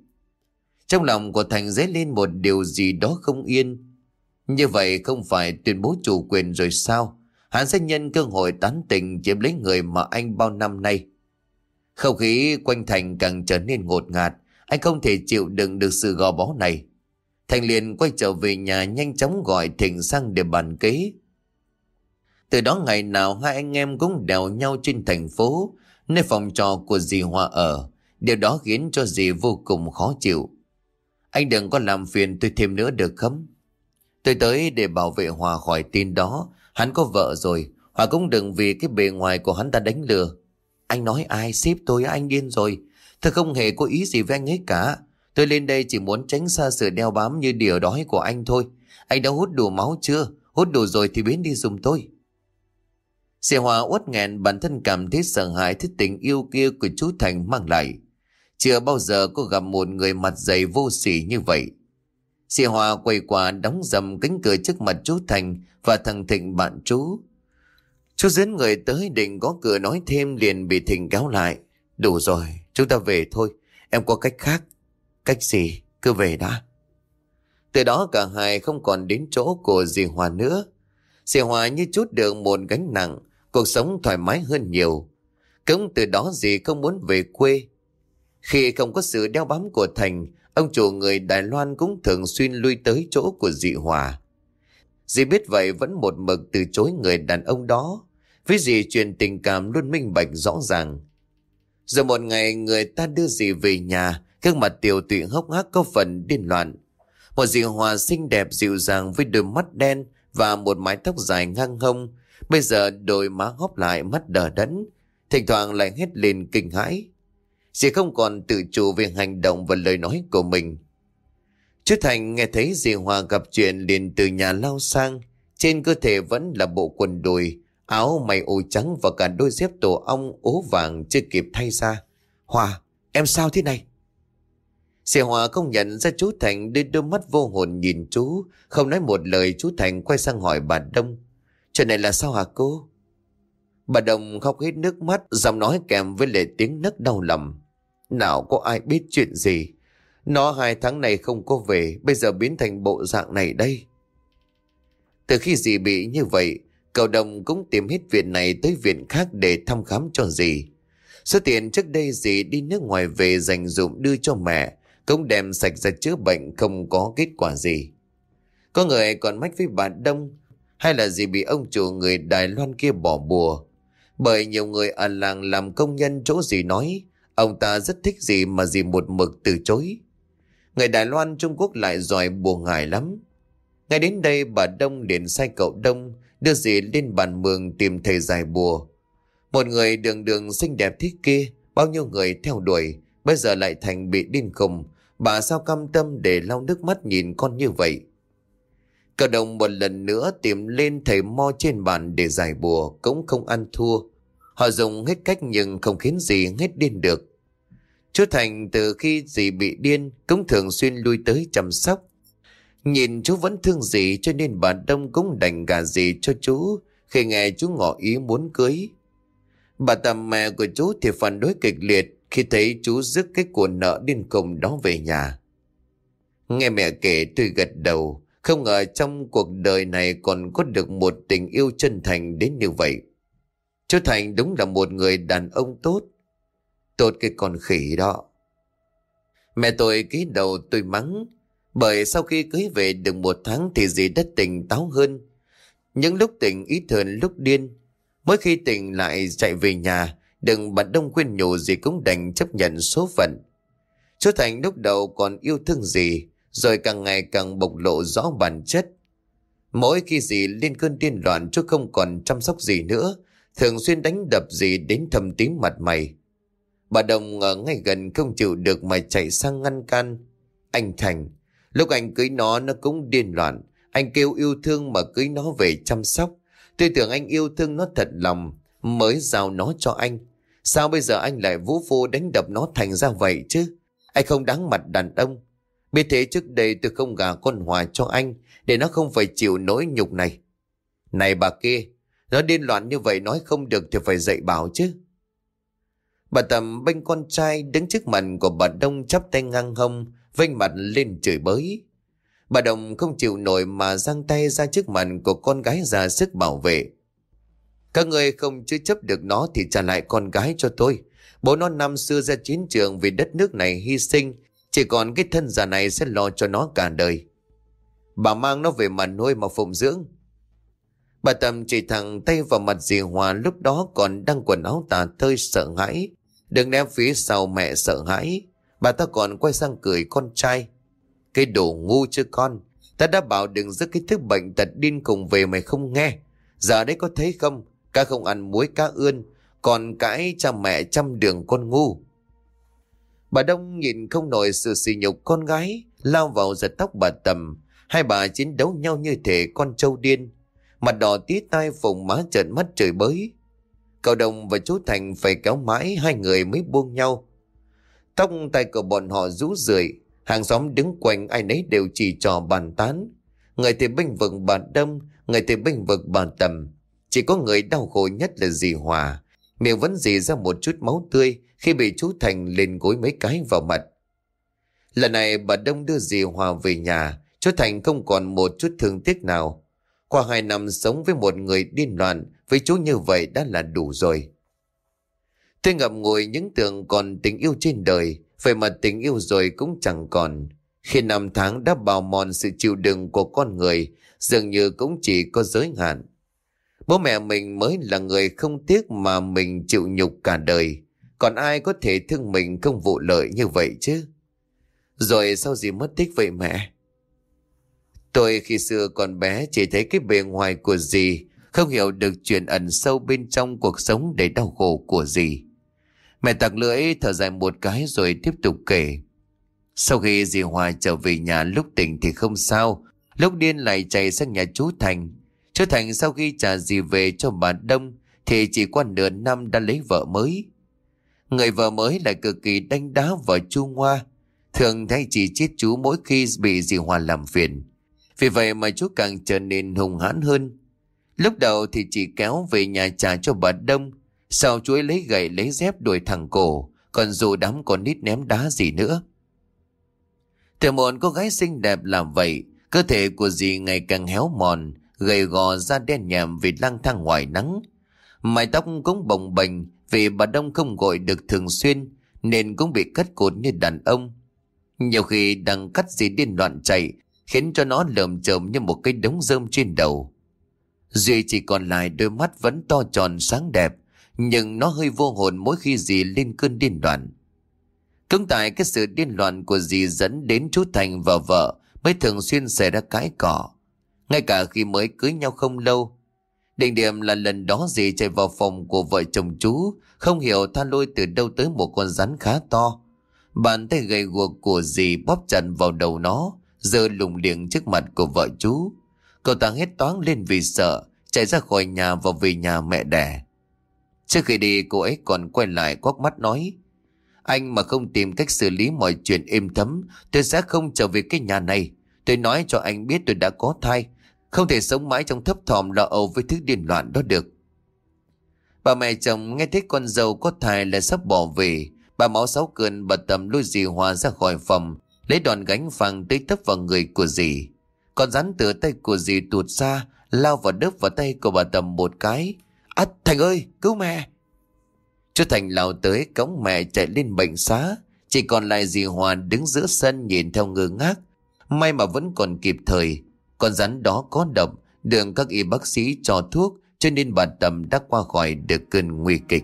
Speaker 1: Trong lòng của Thành dấy lên một điều gì đó không yên. Như vậy không phải tuyên bố chủ quyền rồi sao? Hắn sẽ nhân cơ hội tán tình chiếm lấy người mà anh bao năm nay. Không khí quanh Thành càng trở nên ngột ngạt anh không thể chịu đựng được sự gò bó này. Thành liền quay trở về nhà nhanh chóng gọi Thịnh sang để bàn kế. Từ đó ngày nào hai anh em cũng đèo nhau trên thành phố, nơi phòng trò của dì Hoa ở. Điều đó khiến cho dì vô cùng khó chịu. Anh đừng có làm phiền tôi thêm nữa được không? Tôi tới để bảo vệ Hòa khỏi tin đó. Hắn có vợ rồi. Hòa cũng đừng vì cái bề ngoài của hắn ta đánh lừa. Anh nói ai xếp tôi anh điên rồi. Tôi không hề có ý gì với anh ấy cả. Tôi lên đây chỉ muốn tránh xa sự đeo bám như điều đói của anh thôi. Anh đã hút đủ máu chưa? Hút đủ rồi thì biến đi dùng tôi. Xe Hòa uất nghẹn, bản thân cảm thấy sợ hãi, thích tình yêu kia của chú Thành mang lại. Chưa bao giờ có gặp một người mặt dày vô sỉ như vậy. Sĩ Hòa quay qua đóng dầm cánh cửa trước mặt chú Thành và thằng Thịnh bạn chú. Chú dẫn người tới định có cửa nói thêm liền bị Thịnh kéo lại. Đủ rồi, Chúng ta về thôi, em có cách khác. Cách gì? Cứ về đã. Từ đó cả hai không còn đến chỗ của dì Hòa nữa. Dì Hòa như chút được một gánh nặng, cuộc sống thoải mái hơn nhiều. Cũng từ đó dì không muốn về quê. Khi không có sự đeo bám của Thành, ông chủ người Đài Loan cũng thường xuyên lui tới chỗ của dị Hòa. Dì biết vậy vẫn một mực từ chối người đàn ông đó. Với dì truyền tình cảm luôn minh bạch rõ ràng. Rồi một ngày người ta đưa dì về nhà, gương mặt tiểu tụy hốc hác có phần điên loạn. Một dì hòa xinh đẹp dịu dàng với đôi mắt đen và một mái tóc dài ngang hông, Bây giờ đôi má hóp lại mắt đờ đẫn, thỉnh thoảng lại hét lên kinh hãi. Dì không còn tự chủ về hành động và lời nói của mình. Chú Thành nghe thấy dì Hòa gặp chuyện liền từ nhà lao sang, trên cơ thể vẫn là bộ quần đùi, áo mày ôi trắng và cả đôi dép tổ ong ố vàng chưa kịp thay ra. Hòa, em sao thế này? Dì Hòa không nhận ra chú Thành đưa đôi mắt vô hồn nhìn chú, không nói một lời chú Thành quay sang hỏi bà Đông. Chuyện này là sao hả cô? Bà Đồng khóc hết nước mắt, giọng nói kèm với lệ tiếng nấc đau lòng. Nào có ai biết chuyện gì? Nó hai tháng này không có về, bây giờ biến thành bộ dạng này đây. Từ khi dì bị như vậy, cậu đồng cũng tìm hết viện này tới viện khác để thăm khám cho dì. Số tiền trước đây dì đi nước ngoài về dành dụng đưa cho mẹ, cũng đem sạch ra chữa bệnh không có kết quả gì. Có người còn mách với bà Đông, hay là dì bị ông chủ người Đài Loan kia bỏ bùa. Bởi nhiều người ở làng làm công nhân chỗ gì nói, ông ta rất thích gì mà gì một mực từ chối. Người Đài Loan Trung Quốc lại giỏi bùa ngải lắm. Ngay đến đây bà Đông liền sai cậu Đông đưa dì lên bàn mường tìm thầy giải bùa. Một người đường đường xinh đẹp thế kia, bao nhiêu người theo đuổi, bây giờ lại thành bị điên khùng. Bà sao cam tâm để lau nước mắt nhìn con như vậy? Cậu đồng một lần nữa tìm lên thầy mo trên bàn để giải bùa cũng không ăn thua. Họ dùng hết cách nhưng không khiến gì hết điên được. Chú Thành từ khi dì bị điên cũng thường xuyên lui tới chăm sóc. Nhìn chú vẫn thương dì cho nên bà Đông cũng đành gà dì cho chú khi nghe chú ngỏ ý muốn cưới. Bà tầm mẹ của chú thì phản đối kịch liệt khi thấy chú rước cái cuộn nợ điên cùng đó về nhà. Nghe mẹ kể tôi gật đầu, không ngờ trong cuộc đời này còn có được một tình yêu chân thành đến như vậy. Chú Thành đúng là một người đàn ông tốt, Tốt cái con khỉ đó. Mẹ tôi ký đầu tôi mắng. Bởi sau khi cưới về được một tháng thì dì đất tỉnh táo hơn. Những lúc tỉnh ít hơn lúc điên. Mỗi khi tỉnh lại chạy về nhà, đừng bật đông khuyên nhủ gì cũng đành chấp nhận số phận. Chú Thành lúc đầu còn yêu thương gì, rồi càng ngày càng bộc lộ rõ bản chất. Mỗi khi dì lên cơn điên loạn chú không còn chăm sóc gì nữa, thường xuyên đánh đập gì đến thầm tím mặt mày. Bà Đồng ở ngay gần không chịu được mà chạy sang ngăn can. Anh Thành, lúc anh cưới nó nó cũng điên loạn. Anh kêu yêu thương mà cưới nó về chăm sóc. Tôi tưởng anh yêu thương nó thật lòng mới giao nó cho anh. Sao bây giờ anh lại vũ phu đánh đập nó thành ra vậy chứ? Anh không đáng mặt đàn ông. Biết thế trước đây tôi không gả con Hòa cho anh để nó không phải chịu nỗi nhục này. Này bà kia, nó điên loạn như vậy nói không được thì phải dạy bảo chứ. Bà Tầm bên con trai đứng trước mặt của bà Đông chắp tay ngang hông, vênh mặt lên chửi bới. Bà Đồng không chịu nổi mà giang tay ra trước mặt của con gái ra sức bảo vệ. Các người không chứa chấp được nó thì trả lại con gái cho tôi. Bố nó năm xưa ra chiến trường vì đất nước này hy sinh, chỉ còn cái thân già này sẽ lo cho nó cả đời. Bà mang nó về mà nuôi mà phụng dưỡng. Bà Tâm chỉ thẳng tay vào mặt dì Hòa, lúc đó còn đang quần áo tà tơi sợ hãi. Đừng ném phía sau mẹ sợ hãi. Bà ta còn quay sang cười con trai. Cái đồ ngu chứ con. Ta đã bảo đừng dứt cái thức bệnh tật điên cùng về mày không nghe. Giờ đấy có thấy không? Cá không ăn muối, cá ươn. Còn cãi cha mẹ chăm đường con ngu. Bà Đông nhìn không nổi sự sỉ nhục con gái. Lao vào giật tóc bà Tầm. Hai bà chiến đấu nhau như thể con trâu điên. Mặt đỏ tí tai phồng má trợn mắt trời bới. Cậu Đồng và chú Thành phải kéo mãi hai người mới buông nhau. Tóc tay của bọn họ rũ rượi, hàng xóm đứng quanh ai nấy đều chỉ trò bàn tán. Người thì bênh vực bà đâm người thì bênh vực bà Tầm. Chỉ có người đau khổ nhất là dì Hòa. Miệng vẫn dì ra một chút máu tươi khi bị chú Thành lên gối mấy cái vào mặt. Lần này bà Đông đưa dì Hòa về nhà, chú Thành không còn một chút thương tiếc nào. Qua hai năm sống với một người điên loạn, với chú như vậy đã là đủ rồi. Tôi ngậm ngùi những tưởng còn tình yêu trên đời, vậy mà tình yêu rồi cũng chẳng còn. Khi năm tháng đã bào mòn sự chịu đựng của con người, dường như cũng chỉ có giới hạn. Bố mẹ mình mới là người không tiếc mà mình chịu nhục cả đời. Còn ai có thể thương mình không vụ lợi như vậy chứ? Rồi sao gì mất tích vậy mẹ? Tôi khi xưa còn bé chỉ thấy cái bề ngoài của dì không hiểu được chuyện ẩn sâu bên trong cuộc sống đầy đau khổ của dì. Mẹ tặc lưỡi thở dài một cái rồi tiếp tục kể. Sau khi dì Hòa trở về nhà lúc tỉnh thì không sao, lúc điên lại chạy sang nhà chú Thành. Chú Thành sau khi trả dì về cho bà Đông thì chỉ qua nửa năm đã lấy vợ mới. Người vợ mới lại cực kỳ đánh đá vợ chu Hoa, thường thấy chỉ chết chú mỗi khi bị dì Hòa làm phiền. Vì vậy mà chú càng trở nên hùng hãn hơn. Lúc đầu thì chỉ kéo về nhà trả cho bà Đông, sau chú ấy lấy gậy lấy dép đuổi thẳng cổ, còn dù đám con nít ném đá gì nữa. Từ một cô gái xinh đẹp làm vậy, cơ thể của dì ngày càng héo mòn, gầy gò da đen nhèm vì lang thang ngoài nắng. Mái tóc cũng bồng bềnh vì bà Đông không gội được thường xuyên nên cũng bị cắt cột như đàn ông. Nhiều khi đang cắt gì điên loạn chạy khiến cho nó lởm chởm như một cái đống rơm trên đầu. Duy chỉ còn lại đôi mắt vẫn to tròn sáng đẹp nhưng nó hơi vô hồn mỗi khi dì lên cơn điên loạn. Cũng tại cái sự điên loạn của dì dẫn đến chú Thành và vợ mới thường xuyên xảy ra cãi cỏ. Ngay cả khi mới cưới nhau không lâu. Định điểm là lần đó dì chạy vào phòng của vợ chồng chú, không hiểu tha lôi từ đâu tới một con rắn khá to. Bàn tay gầy guộc của dì bóp chặt vào đầu nó, giờ lùng liệng trước mặt của vợ chú. Cậu ta hét toáng lên vì sợ, chạy ra khỏi nhà và về nhà mẹ đẻ. Trước khi đi cô ấy còn quay lại quắc mắt nói Anh mà không tìm cách xử lý mọi chuyện êm thấm Tôi sẽ không trở về cái nhà này Tôi nói cho anh biết tôi đã có thai Không thể sống mãi trong thấp thỏm lo âu với thứ điên loạn đó được Bà mẹ chồng nghe thấy con dâu có thai là sắp bỏ về Bà máu sáu cơn bà tầm lôi dì Hòa ra khỏi phòng Lấy đòn gánh vàng tới thấp vào người của dì. Còn rắn từ tay của dì tuột ra, Lao vào đớp vào tay của bà tầm một cái. À Thành ơi, cứu mẹ! Chú Thành lao tới cống mẹ chạy lên bệnh xá. Chỉ còn lại dì Hòa đứng giữa sân nhìn theo ngơ ngác. May mà vẫn còn kịp thời. Con rắn đó có độc Đường các y bác sĩ cho thuốc, Cho nên bà Tầm đã qua khỏi được cơn nguy kịch.